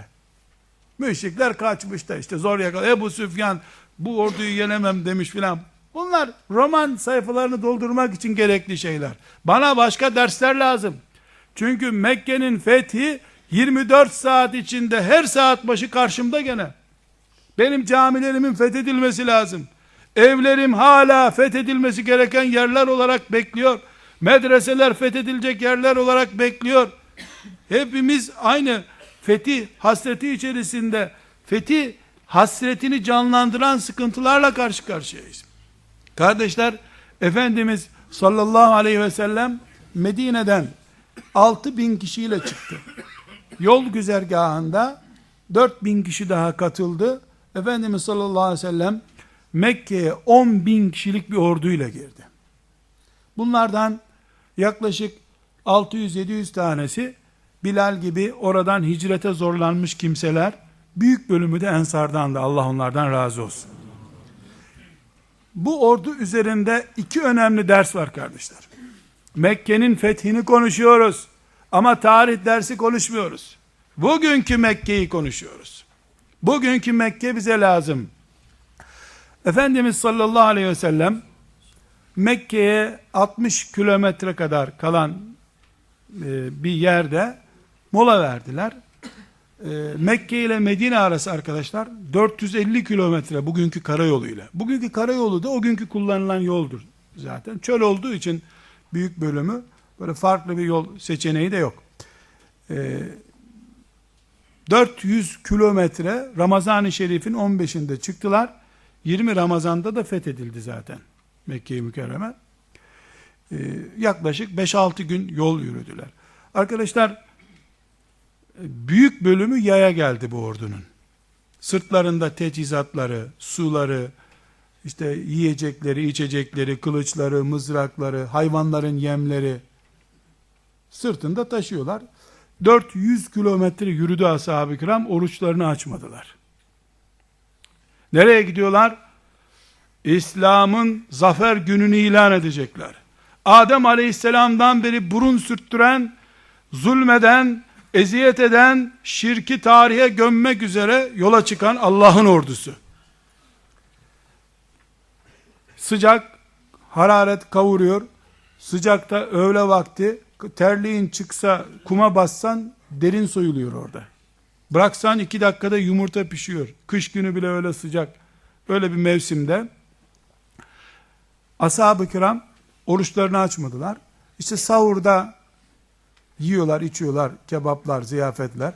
Müşrikler kaçmış da işte zor yakaladı. Ebu Süfyan bu orduyu yenemem demiş filan. Bunlar roman sayfalarını doldurmak için gerekli şeyler. Bana başka dersler lazım. Çünkü Mekke'nin fethi 24 saat içinde her saat başı karşımda gene. Benim camilerimin fethedilmesi lazım. Evlerim hala fethedilmesi gereken yerler olarak bekliyor. Medreseler fethedilecek yerler olarak bekliyor. Hepimiz aynı fethi hasreti içerisinde fethi hasretini canlandıran sıkıntılarla karşı karşıyayız. Kardeşler, Efendimiz sallallahu aleyhi ve sellem Medine'den 6 bin kişiyle çıktı. Yol güzergahında 4 bin kişi daha katıldı. Efendimiz sallallahu aleyhi ve sellem Mekke'ye 10 bin kişilik bir orduyla girdi. Bunlardan yaklaşık 600-700 tanesi Bilal gibi oradan hicrete zorlanmış kimseler, büyük bölümü de ensardan da Allah onlardan razı olsun. Bu ordu üzerinde iki önemli ders var kardeşler. Mekke'nin fethini konuşuyoruz. Ama tarih dersi konuşmuyoruz. Bugünkü Mekke'yi konuşuyoruz. Bugünkü Mekke bize lazım. Efendimiz sallallahu aleyhi ve sellem Mekke'ye 60 kilometre kadar kalan e, bir yerde mola verdiler. E, Mekke ile Medine arası arkadaşlar 450 kilometre bugünkü karayoluyla. Bugünkü karayolu da o günkü kullanılan yoldur. zaten. Çöl olduğu için büyük bölümü böyle farklı bir yol seçeneği de yok. Ee, 400 kilometre Ramazan-ı Şerif'in 15'inde çıktılar. 20 Ramazan'da da fethedildi zaten Mekke-i Mükerreme. Ee, yaklaşık 5-6 gün yol yürüdüler. Arkadaşlar büyük bölümü yaya geldi bu ordunun. Sırtlarında teçhizatları, suları, işte yiyecekleri, içecekleri, kılıçları, mızrakları, hayvanların yemleri sırtında taşıyorlar. 400 kilometre yürüdü ashab-ı kiram, oruçlarını açmadılar. Nereye gidiyorlar? İslam'ın zafer gününü ilan edecekler. Adem aleyhisselamdan beri burun sürttüren, zulmeden, eziyet eden, şirki tarihe gömmek üzere yola çıkan Allah'ın ordusu. Sıcak, hararet kavuruyor. Sıcakta öğle vakti terliğin çıksa kuma bassan derin soyuluyor orada. Bıraksan iki dakikada yumurta pişiyor. Kış günü bile öyle sıcak. Öyle bir mevsimde ashab-ı kiram oruçlarını açmadılar. İşte sahurda yiyorlar, içiyorlar, kebaplar, ziyafetler.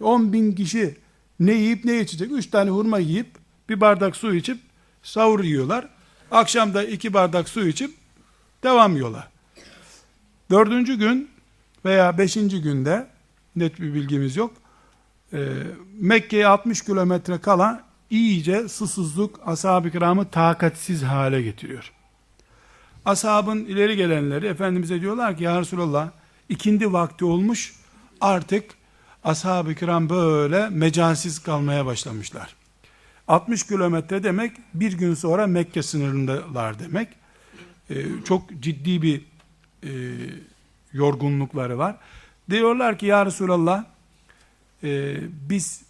10 bin kişi ne yiyip ne içecek? Üç tane hurma yiyip bir bardak su içip sahur yiyorlar. Akşamda iki bardak su içip devam yola. Dördüncü gün veya beşinci günde net bir bilgimiz yok. E, Mekke'ye 60 kilometre kala iyice susuzluk ashab-ı kiramı takatsiz hale getiriyor. Ashabın ileri gelenleri Efendimiz'e diyorlar ki ya Resulallah ikindi vakti olmuş artık ashab-ı kiram böyle mecalsiz kalmaya başlamışlar. 60 kilometre demek bir gün sonra Mekke sınırındalar demek. Ee, çok ciddi bir e, yorgunlukları var. Diyorlar ki ya Resulallah e, biz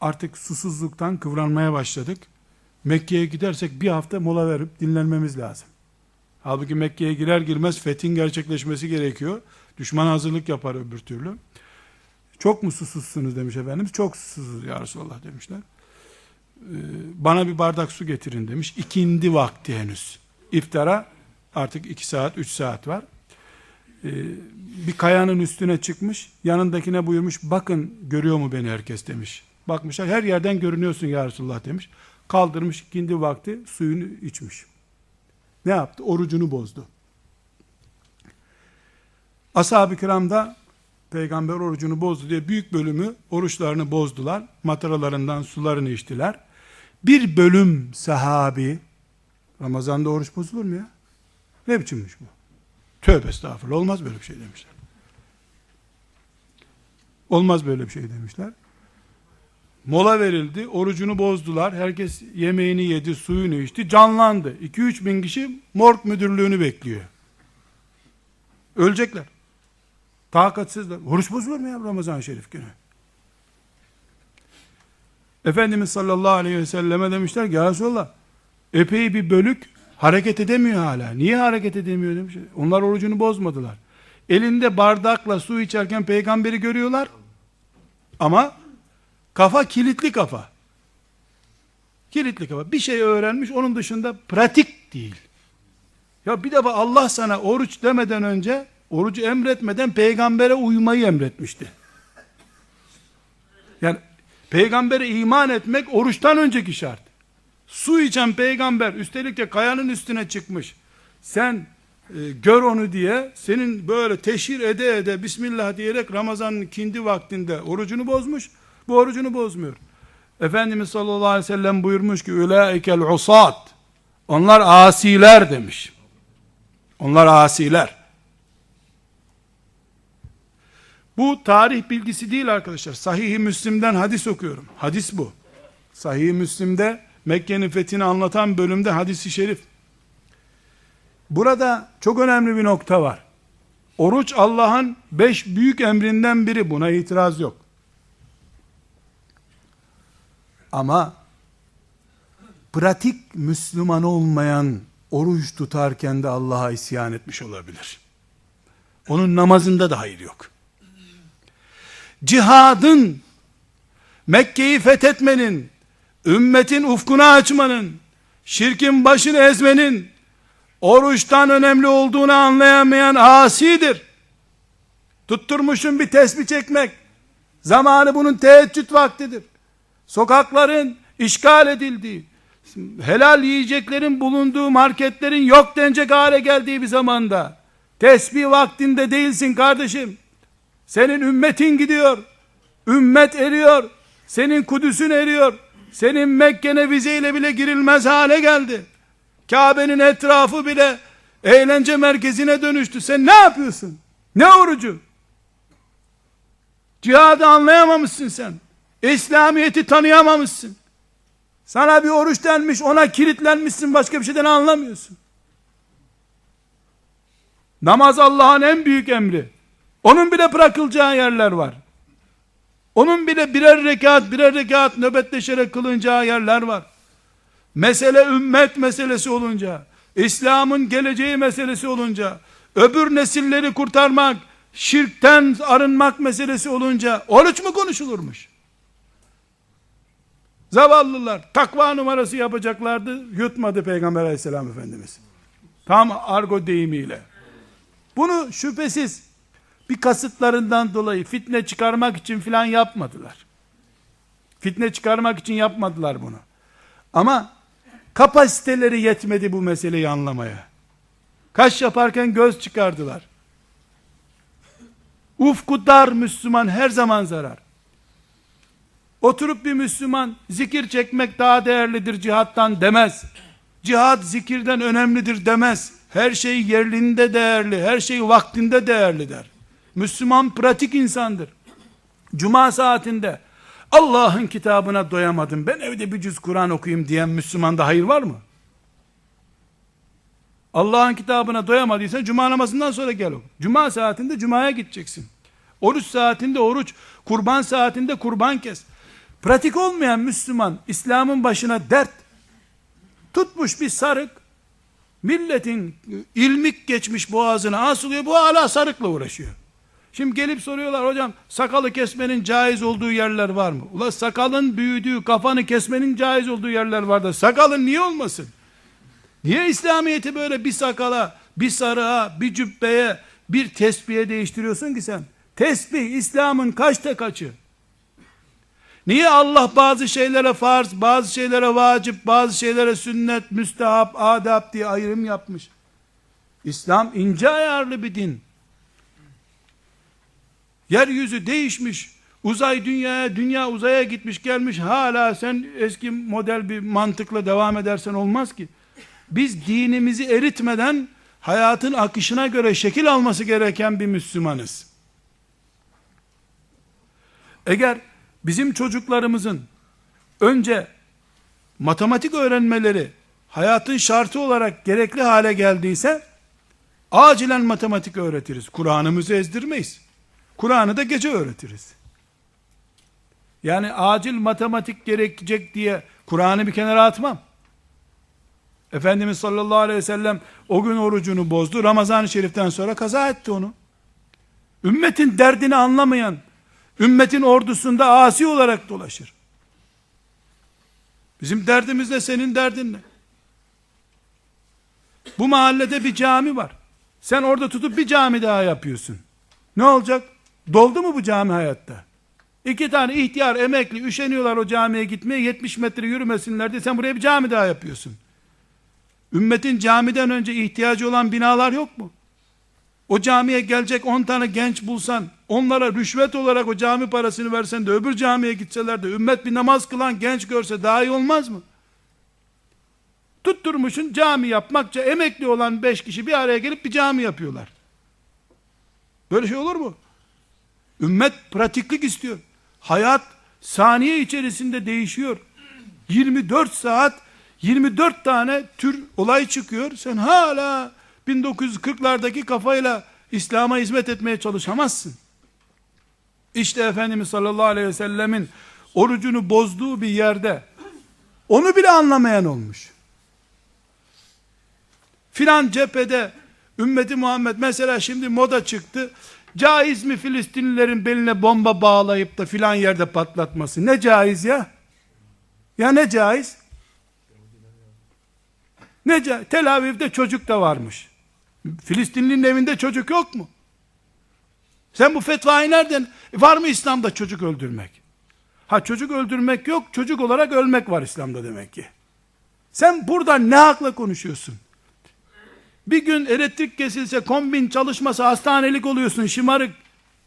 artık susuzluktan kıvranmaya başladık. Mekke'ye gidersek bir hafta mola verip dinlenmemiz lazım. Halbuki Mekke'ye girer girmez fethin gerçekleşmesi gerekiyor. Düşman hazırlık yapar öbür türlü. Çok mu susuzsunuz demiş Efendimiz. Çok susuzuz ya Resulallah demişler. Ee, bana bir bardak su getirin demiş. İkindi vakti henüz. İftara artık iki saat, üç saat var. Ee, bir kayanın üstüne çıkmış. Yanındakine buyurmuş. Bakın görüyor mu beni herkes demiş. Bakmışlar her yerden görünüyorsun ya Resulullah demiş. Kaldırmış ikindi vakti suyunu içmiş. Ne yaptı? Orucunu bozdu. Ashab-ı kiramda peygamber orucunu bozdu diye büyük bölümü oruçlarını bozdular. Mataralarından sularını içtiler. Bir bölüm sahabi Ramazan'da oruç bozulur mu ya? Ne biçimmiş bu? Tövbe estağfurullah olmaz böyle bir şey demişler. Olmaz böyle bir şey demişler. Mola verildi, orucunu bozdular. Herkes yemeğini yedi, suyunu içti, canlandı. 2-3 bin kişi morg müdürlüğünü bekliyor. Ölecekler. Takatsizler. Oruç bozulur mu ya Ramazan-ı Şerif günü? Efendimiz sallallahu aleyhi ve selleme demişler ki ya Resulallah epey bir bölük hareket edemiyor hala. Niye hareket edemiyor demiş. Onlar orucunu bozmadılar. Elinde bardakla su içerken peygamberi görüyorlar. Ama kafa kilitli kafa. Kilitli kafa. Bir şey öğrenmiş onun dışında pratik değil. Ya bir defa Allah sana oruç demeden önce orucu emretmeden peygambere uymayı emretmişti. Yani peygambere iman etmek oruçtan önceki şart. Su içen peygamber üstelik de kayanın üstüne çıkmış. Sen e, gör onu diye senin böyle teşhir ede ede Bismillah diyerek Ramazan'ın ikindi vaktinde orucunu bozmuş. Bu orucunu bozmuyor. Efendimiz sallallahu aleyhi ve sellem buyurmuş ki ülâikel usat onlar asiler demiş. Onlar asiler. Bu tarih bilgisi değil arkadaşlar. Sahih-i Müslim'den hadis okuyorum. Hadis bu. Sahih-i Müslim'de Mekke'nin fethini anlatan bölümde hadisi şerif. Burada çok önemli bir nokta var. Oruç Allah'ın beş büyük emrinden biri. Buna itiraz yok. Ama pratik Müslüman olmayan oruç tutarken de Allah'a isyan etmiş olabilir. Onun namazında da hayır yok cihadın, Mekke'yi fethetmenin, ümmetin ufkunu açmanın, şirkin başını ezmenin, oruçtan önemli olduğunu anlayamayan asidir. Tutturmuşun bir tesbih çekmek. Zamanı bunun teheccüd vaktidir. Sokakların işgal edildiği, helal yiyeceklerin bulunduğu marketlerin yok denecek hale geldiği bir zamanda, tesbih vaktinde değilsin kardeşim. Senin ümmetin gidiyor. Ümmet eriyor. Senin Kudüs'ün eriyor. Senin Mekke'ne vizeyle bile girilmez hale geldi. Kabe'nin etrafı bile eğlence merkezine dönüştü. Sen ne yapıyorsun? Ne orucu? Cihadı anlayamamışsın sen. İslamiyet'i tanıyamamışsın. Sana bir oruç denmiş, ona kilitlenmişsin, başka bir şeyden anlamıyorsun. Namaz Allah'ın en büyük emri. Onun bile bırakılacağı yerler var. Onun bile birer rekat, birer rekat nöbetleşerek kılınacağı yerler var. Mesele ümmet meselesi olunca, İslam'ın geleceği meselesi olunca, öbür nesilleri kurtarmak, şirkten arınmak meselesi olunca, oruç mu konuşulurmuş? Zavallılar takva numarası yapacaklardı, yutmadı Peygamber aleyhisselam efendimiz. Tam argo deyimiyle. Bunu şüphesiz bir kasıtlarından dolayı fitne çıkarmak için filan yapmadılar. Fitne çıkarmak için yapmadılar bunu. Ama kapasiteleri yetmedi bu meseleyi anlamaya. Kaş yaparken göz çıkardılar. Ufku dar Müslüman her zaman zarar. Oturup bir Müslüman zikir çekmek daha değerlidir cihattan demez. Cihad zikirden önemlidir demez. Her şey yerlinde değerli, her şey vaktinde değerli der. Müslüman pratik insandır. Cuma saatinde Allah'ın kitabına doyamadım. Ben evde bir cüz Kur'an okuyayım diyen Müslümanda hayır var mı? Allah'ın kitabına doyamadıysan cuma namazından sonra gel oku. Cuma saatinde cumaya gideceksin. Oruç saatinde oruç, kurban saatinde kurban kes. Pratik olmayan Müslüman İslam'ın başına dert tutmuş bir sarık milletin ilmik geçmiş boğazına asılıyor. Bu hala sarıkla uğraşıyor. Şimdi gelip soruyorlar hocam sakalı kesmenin caiz olduğu yerler var mı? Ula sakalın büyüdüğü kafanı kesmenin caiz olduğu yerler var da sakalın niye olmasın? Niye İslamiyet'i böyle bir sakala, bir sarığa, bir cübbeye, bir tesbihe değiştiriyorsun ki sen? Tesbih İslam'ın kaçta kaçı? Niye Allah bazı şeylere farz, bazı şeylere vacip, bazı şeylere sünnet, müstehap, adab diye ayrım yapmış? İslam ince ayarlı bir din. Yeryüzü değişmiş. Uzay dünyaya, dünya uzaya gitmiş gelmiş. Hala sen eski model bir mantıkla devam edersen olmaz ki. Biz dinimizi eritmeden hayatın akışına göre şekil alması gereken bir Müslümanız. Eğer bizim çocuklarımızın önce matematik öğrenmeleri hayatın şartı olarak gerekli hale geldiyse acilen matematik öğretiriz. Kur'an'ımızı ezdirmeyiz. Kur'an'ı da gece öğretiriz. Yani acil matematik gerekecek diye Kur'an'ı bir kenara atmam. Efendimiz sallallahu aleyhi ve sellem o gün orucunu bozdu. Ramazan-ı Şerif'ten sonra kaza etti onu. Ümmetin derdini anlamayan, ümmetin ordusunda asi olarak dolaşır. Bizim derdimiz de senin derdin ne? Bu mahallede bir cami var. Sen orada tutup bir cami daha yapıyorsun. Ne olacak? Doldu mu bu cami hayatta? İki tane ihtiyar emekli üşeniyorlar o camiye gitmeye 70 metre yürümesinler diye sen buraya bir cami daha yapıyorsun. Ümmetin camiden önce ihtiyacı olan binalar yok mu? O camiye gelecek 10 tane genç bulsan, onlara rüşvet olarak o cami parasını versen de öbür camiye gitseler de ümmet bir namaz kılan genç görse daha iyi olmaz mı? Tutturmuşun cami yapmakça emekli olan 5 kişi bir araya gelip bir cami yapıyorlar. Böyle şey olur mu? Ümmet pratiklik istiyor. Hayat saniye içerisinde değişiyor. 24 saat 24 tane tür olay çıkıyor. Sen hala 1940'lardaki kafayla İslam'a hizmet etmeye çalışamazsın. İşte Efendimiz sallallahu aleyhi ve sellemin orucunu bozduğu bir yerde onu bile anlamayan olmuş. Filan cephede ümmeti Muhammed mesela şimdi moda çıktı. Caiz mi Filistinlilerin beline bomba bağlayıp da filan yerde patlatması? Ne caiz ya? Ya ne caiz? Nece Tel Aviv'de çocuk da varmış. Filistinli'nin evinde çocuk yok mu? Sen bu fetvayı nereden? Var mı İslam'da çocuk öldürmek? Ha çocuk öldürmek yok, çocuk olarak ölmek var İslam'da demek ki. Sen burada ne hakla konuşuyorsun? Bir gün elektrik kesilse, kombin çalışmasa hastanelik oluyorsun, şımarık.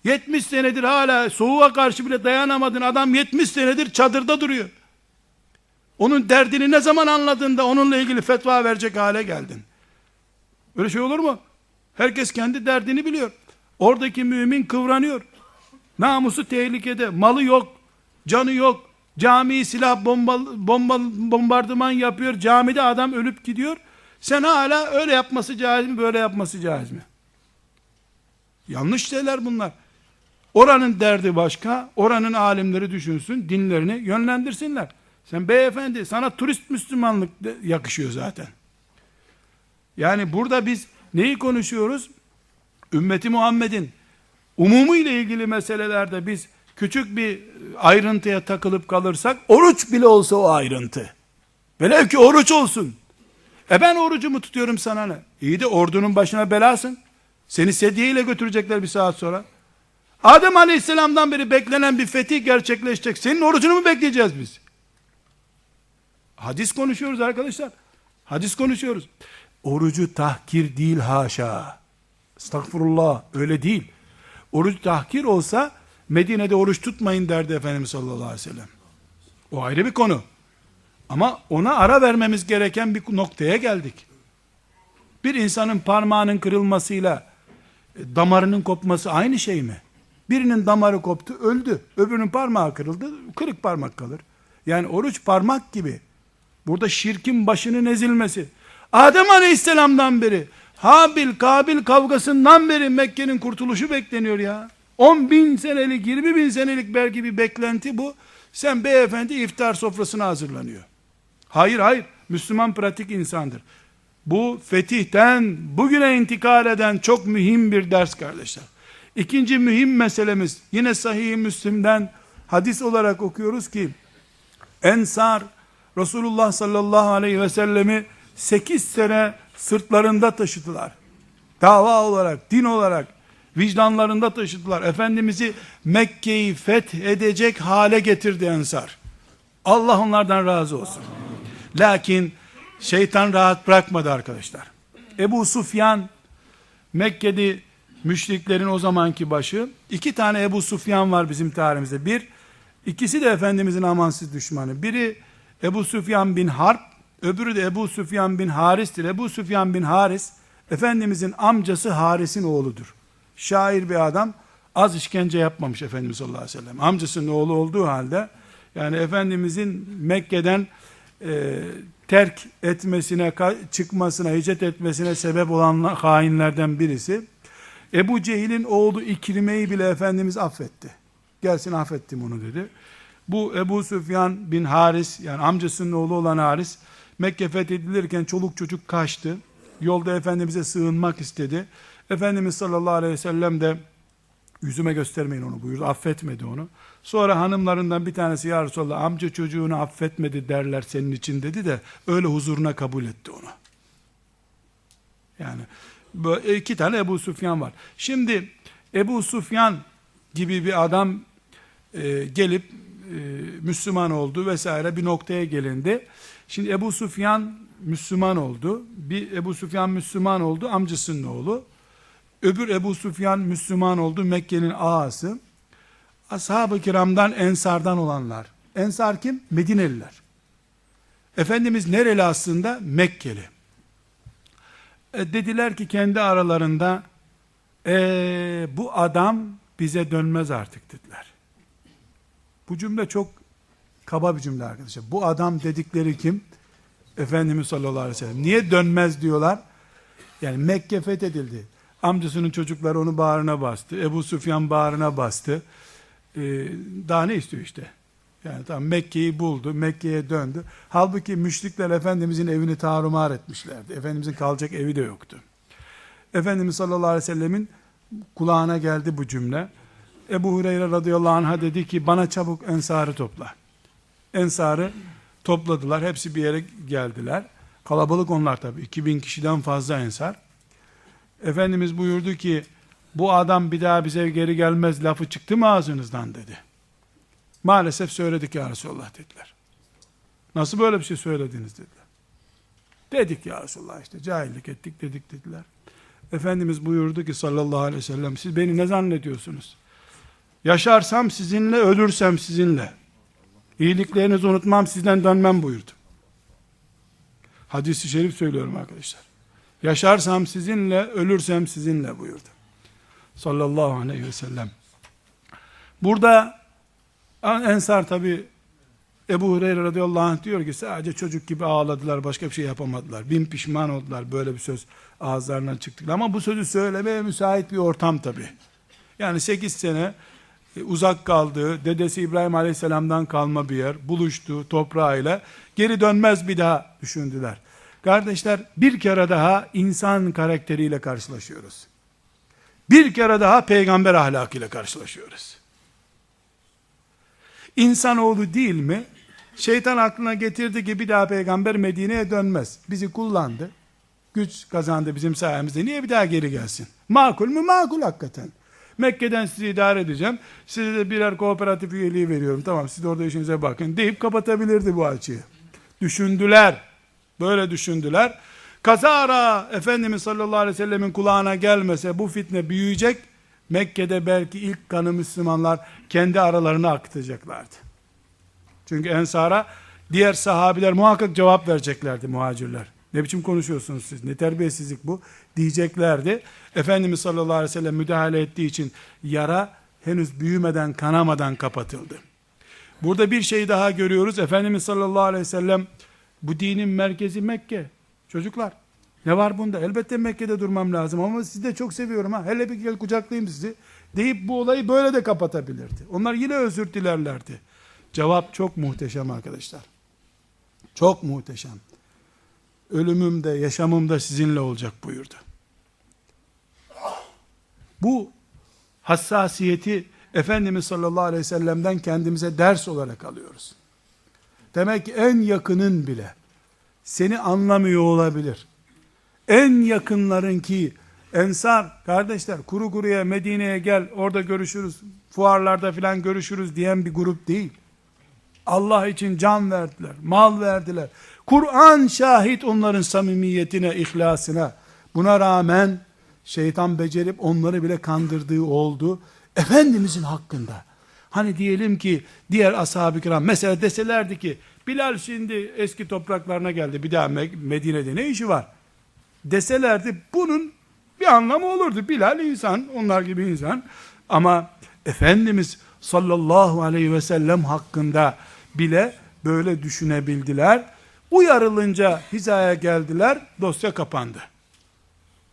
70 senedir hala soğuğa karşı bile dayanamadın adam 70 senedir çadırda duruyor. Onun derdini ne zaman anladığında onunla ilgili fetva verecek hale geldin. Öyle şey olur mu? Herkes kendi derdini biliyor. Oradaki mümin kıvranıyor. Namusu tehlikede, malı yok, canı yok. Camiyi silah bomba, bomba, bombardıman yapıyor. Camide adam ölüp gidiyor. Sen hala öyle yapması caiz mi, böyle yapması caiz mi? Yanlış şeyler bunlar. Oranın derdi başka, oranın alimleri düşünsün, dinlerini yönlendirsinler. Sen beyefendi, sana turist Müslümanlık yakışıyor zaten. Yani burada biz neyi konuşuyoruz? Ümmeti Muhammed'in umumu ile ilgili meselelerde biz küçük bir ayrıntıya takılıp kalırsak, oruç bile olsa o ayrıntı. Velev ki oruç olsun. E ben orucumu tutuyorum sana ne? İyi de ordunun başına belasın. Seni sedyeyle götürecekler bir saat sonra. Adem Aleyhisselam'dan beri beklenen bir fetih gerçekleşecek. Senin orucunu mu bekleyeceğiz biz? Hadis konuşuyoruz arkadaşlar. Hadis konuşuyoruz. Orucu tahkir değil haşa. Estağfurullah öyle değil. Oruç tahkir olsa Medine'de oruç tutmayın derdi Efendimiz sallallahu aleyhi ve sellem. O ayrı bir konu. Ama ona ara vermemiz gereken bir noktaya geldik. Bir insanın parmağının kırılmasıyla e, damarının kopması aynı şey mi? Birinin damarı koptu, öldü. Öbürünün parmağı kırıldı, kırık parmak kalır. Yani oruç parmak gibi. Burada şirkin başının ezilmesi. Adem Aleyhisselam'dan beri, Habil, Kabil kavgasından beri Mekke'nin kurtuluşu bekleniyor ya. 10 bin senelik, 20 bin senelik belki bir beklenti bu. Sen beyefendi iftar sofrasına hazırlanıyor. Hayır hayır, Müslüman pratik insandır. Bu fetihten bugüne intikal eden çok mühim bir ders kardeşler. İkinci mühim meselemiz, yine sahih Müslim'den hadis olarak okuyoruz ki, Ensar, Resulullah sallallahu aleyhi ve sellemi 8 sene sırtlarında taşıdılar. Dava olarak, din olarak, vicdanlarında taşıdılar. Efendimiz'i Mekke'yi fethedecek hale getirdi Ensar. Allah onlardan razı olsun. Lakin şeytan rahat bırakmadı arkadaşlar. Ebu Sufyan Mekke'de müşriklerin o zamanki başı. iki tane Ebu Sufyan var bizim tarihimizde. Bir, ikisi de Efendimizin amansız düşmanı. Biri Ebu Sufyan bin Harp, öbürü de Ebu Sufyan bin Haris'tir. Ebu Sufyan bin Haris, Efendimizin amcası Haris'in oğludur. Şair bir adam, az işkence yapmamış Efendimiz sallallahu aleyhi ve sellem. Amcasının oğlu olduğu halde, yani Efendimizin Mekke'den e, terk etmesine, çıkmasına, hicret etmesine sebep olan hainlerden birisi. Ebu Cehil'in oğlu İkrime'yi bile Efendimiz affetti. Gelsin affettim onu dedi. Bu Ebu Süfyan bin Haris, yani amcasının oğlu olan Haris, Mekke fethedilirken çoluk çocuk kaçtı. Yolda Efendimiz'e sığınmak istedi. Efendimiz sallallahu aleyhi ve sellem de yüzüme göstermeyin onu buyurdu. Affetmedi onu. Sonra hanımlarından bir tanesi ya Resulallah amca çocuğunu affetmedi derler senin için dedi de öyle huzuruna kabul etti onu. Yani böyle iki tane Ebu Sufyan var. Şimdi Ebu Sufyan gibi bir adam e, gelip e, Müslüman oldu vesaire bir noktaya gelindi. Şimdi Ebu Sufyan Müslüman oldu. Bir Ebu Sufyan Müslüman oldu amcasının oğlu. Öbür Ebu Sufyan Müslüman oldu Mekke'nin ağası. Ashab-ı kiramdan ensardan olanlar. Ensar kim? Medineliler. Efendimiz nereli aslında? Mekkeli. E, dediler ki kendi aralarında e, bu adam bize dönmez artık dediler. Bu cümle çok kaba bir cümle arkadaşlar. Bu adam dedikleri kim? Efendimiz sallallahu aleyhi ve sellem. Niye dönmez diyorlar? Yani Mekke fethedildi. Amcasının çocukları onu bağrına bastı. Ebu Süfyan bağrına bastı. Ee, daha ne istiyor işte? Yani tam Mekke'yi buldu, Mekke'ye döndü. Halbuki müşrikler Efendimizin evini tarumar etmişlerdi. Efendimizin kalacak evi de yoktu. Efendimiz sallallahu aleyhi ve sellemin kulağına geldi bu cümle. Ebu Hureyre radıyallahu anh'a dedi ki bana çabuk ensarı topla. Ensarı topladılar. Hepsi bir yere geldiler. Kalabalık onlar tabi. 2000 kişiden fazla ensar. Efendimiz buyurdu ki bu adam bir daha bize geri gelmez lafı çıktı mı ağzınızdan dedi. Maalesef söyledik ya Resulallah dediler. Nasıl böyle bir şey söylediniz dediler. Dedik ya Resulallah işte cahillik ettik dedik dediler. Efendimiz buyurdu ki sallallahu aleyhi ve sellem siz beni ne zannediyorsunuz? Yaşarsam sizinle ölürsem sizinle. İyiliklerinizi unutmam sizden dönmem buyurdu. Hadisi şerif söylüyorum arkadaşlar. Yaşarsam sizinle ölürsem sizinle buyurdu. Sallallahu aleyhi ve sellem. Burada Ensar tabi Ebu Hureyre radıyallahu anh diyor ki sadece çocuk gibi ağladılar başka bir şey yapamadılar. Bin pişman oldular böyle bir söz ağızlarından çıktık. Ama bu sözü söylemeye müsait bir ortam tabi. Yani 8 sene e, uzak kaldığı, dedesi İbrahim Aleyhisselam'dan kalma bir yer, buluştu toprağıyla, geri dönmez bir daha düşündüler. Kardeşler, bir kere daha insan karakteriyle karşılaşıyoruz. Bir kere daha peygamber ahlakıyla karşılaşıyoruz. İnsanoğlu değil mi? Şeytan aklına getirdi ki bir daha peygamber Medine'ye dönmez. Bizi kullandı. Güç kazandı bizim sayemizde. Niye bir daha geri gelsin? Makul mü? Makul hakikaten. Mekke'den sizi idare edeceğim. Size de birer kooperatif üyeliği veriyorum. Tamam siz de orada işinize bakın deyip kapatabilirdi bu açıyı. Düşündüler. Böyle düşündüler. Kazara Efendimiz sallallahu aleyhi ve sellemin kulağına gelmese bu fitne büyüyecek. Mekke'de belki ilk kanı Müslümanlar kendi aralarına akıtacaklardı. Çünkü Ensar'a diğer sahabiler muhakkak cevap vereceklerdi muhacirler. Ne biçim konuşuyorsunuz siz? Ne terbiyesizlik bu? Diyeceklerdi. Efendimiz sallallahu aleyhi ve sellem müdahale ettiği için yara henüz büyümeden, kanamadan kapatıldı. Burada bir şey daha görüyoruz. Efendimiz sallallahu aleyhi ve sellem bu dinin merkezi Mekke. Çocuklar ne var bunda? Elbette Mekke'de durmam lazım ama sizi de çok seviyorum ha. Hele bir gel kucaklayayım sizi. Deyip bu olayı böyle de kapatabilirdi. Onlar yine özür dilerlerdi. Cevap çok muhteşem arkadaşlar. Çok muhteşem. Ölümüm de yaşamım da sizinle olacak buyurdu. Bu hassasiyeti Efendimiz sallallahu aleyhi ve sellem'den kendimize ders olarak alıyoruz. Demek ki en yakının bile seni anlamıyor olabilir. En yakınların ki Ensar kardeşler kuru kuruya Medine'ye gel orada görüşürüz fuarlarda filan görüşürüz diyen bir grup değil. Allah için can verdiler, mal verdiler. Kur'an şahit onların samimiyetine, ihlasına. Buna rağmen şeytan becerip onları bile kandırdığı oldu. Efendimizin hakkında. Hani diyelim ki diğer ashab-ı kiram mesela deselerdi ki Bilal şimdi eski topraklarına geldi bir daha Medine'de ne işi var? Deselerdi bunun bir anlamı olurdu. Bilal insan, onlar gibi insan. Ama Efendimiz sallallahu aleyhi ve sellem hakkında bile böyle düşünebildiler. Uyarılınca hizaya geldiler, dosya kapandı.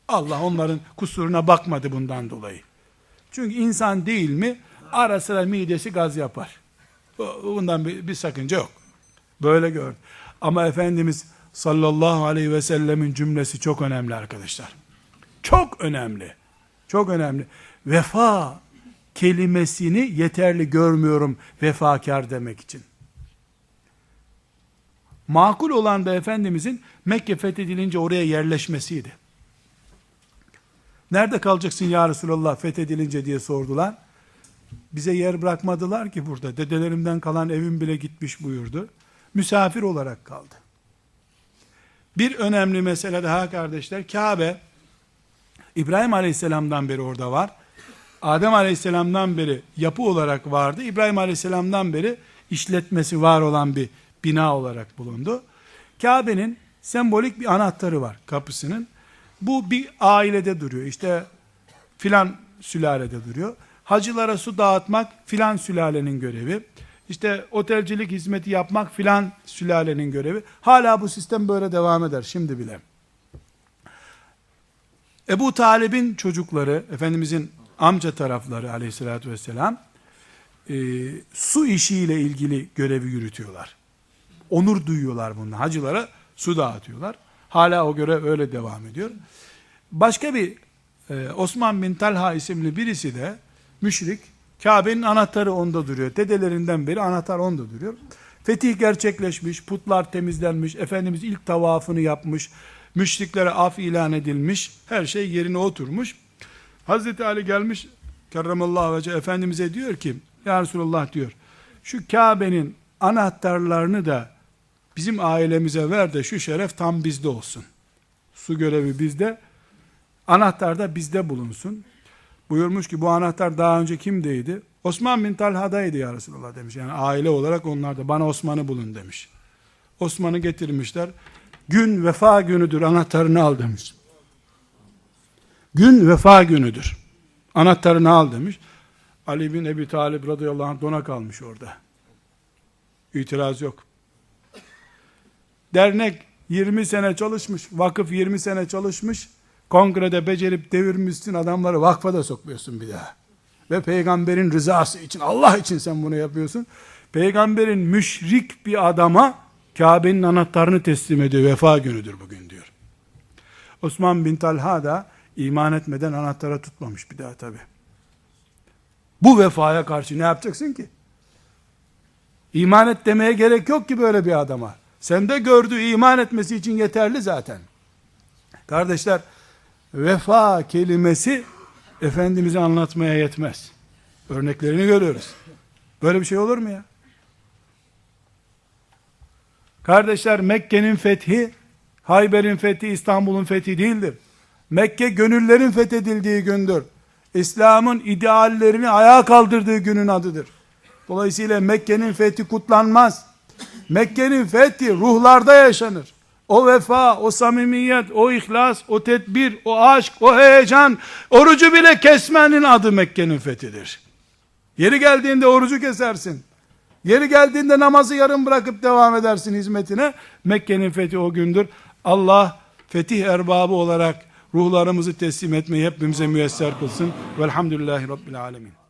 Allah onların kusuruna bakmadı bundan dolayı. Çünkü insan değil mi? Ara sıra midesi gaz yapar. Bundan bir, bir sakınca yok. Böyle gördü. Ama Efendimiz sallallahu aleyhi ve sellemin cümlesi çok önemli arkadaşlar. Çok önemli. Çok önemli. Vefa kelimesini yeterli görmüyorum vefakar demek için. Makul olan da Efendimizin Mekke fethedilince oraya yerleşmesiydi. Nerede kalacaksın ya Resulallah fethedilince diye sordular. Bize yer bırakmadılar ki burada. Dedelerimden kalan evim bile gitmiş buyurdu. Misafir olarak kaldı. Bir önemli mesele daha kardeşler. Kabe İbrahim Aleyhisselam'dan beri orada var. Adem Aleyhisselam'dan beri yapı olarak vardı. İbrahim Aleyhisselam'dan beri işletmesi var olan bir bina olarak bulundu. Kabe'nin sembolik bir anahtarı var kapısının. Bu bir ailede duruyor. İşte filan sülalede duruyor. Hacılara su dağıtmak filan sülalenin görevi. İşte otelcilik hizmeti yapmak filan sülalenin görevi. Hala bu sistem böyle devam eder şimdi bile. Ebu Talib'in çocukları, Efendimizin amca tarafları aleyhissalatü vesselam, e, su işiyle ilgili görevi yürütüyorlar. Onur duyuyorlar bununla. Hacılara su dağıtıyorlar. Hala o görev öyle devam ediyor. Başka bir e, Osman bin Talha isimli birisi de müşrik. Kabe'nin anahtarı onda duruyor. Dedelerinden beri anahtar onda duruyor. Fetih gerçekleşmiş, putlar temizlenmiş, Efendimiz ilk tavafını yapmış, müşriklere af ilan edilmiş, her şey yerine oturmuş. Hazreti Ali gelmiş, kerramallahu vece Efendimiz'e diyor ki, Ya Resulallah diyor, şu Kabe'nin anahtarlarını da bizim ailemize ver de şu şeref tam bizde olsun. Su görevi bizde, anahtar da bizde bulunsun. Buyurmuş ki bu anahtar daha önce kimdeydi? Osman bin Talha'daydı ya Resulallah demiş. Yani aile olarak onlar da bana Osman'ı bulun demiş. Osman'ı getirmişler. Gün vefa günüdür anahtarını al demiş. Gün vefa günüdür. Anahtarını al demiş. Ali bin Ebi Talib radıyallahu anh dona kalmış orada. İtiraz yok. Dernek 20 sene çalışmış, vakıf 20 sene çalışmış, kongrede becerip devirmişsin adamları vakfa da sokmuyorsun bir daha. Ve peygamberin rızası için, Allah için sen bunu yapıyorsun. Peygamberin müşrik bir adama Kabe'nin anahtarını teslim ediyor. Vefa günüdür bugün diyor. Osman bin Talha da iman etmeden anahtara tutmamış bir daha tabi. Bu vefaya karşı ne yapacaksın ki? İman et demeye gerek yok ki böyle bir adama. Sende gördüğü iman etmesi için yeterli zaten. Kardeşler, vefa kelimesi Efendimiz'i anlatmaya yetmez. Örneklerini görüyoruz. Böyle bir şey olur mu ya? Kardeşler Mekke'nin fethi, Hayber'in fethi, İstanbul'un fethi değildir. Mekke gönüllerin fethedildiği gündür. İslam'ın ideallerini ayağa kaldırdığı günün adıdır. Dolayısıyla Mekke'nin fethi kutlanmaz. Mekke'nin fethi ruhlarda yaşanır. O vefa, o samimiyet, o ihlas, o tedbir, o aşk, o heyecan, orucu bile kesmenin adı Mekke'nin fethidir. Yeri geldiğinde orucu kesersin. Yeri geldiğinde namazı yarım bırakıp devam edersin hizmetine. Mekke'nin fethi o gündür. Allah fetih erbabı olarak ruhlarımızı teslim etmeyi hepimize müyesser kılsın. Velhamdülillahi Rabbil Alemin.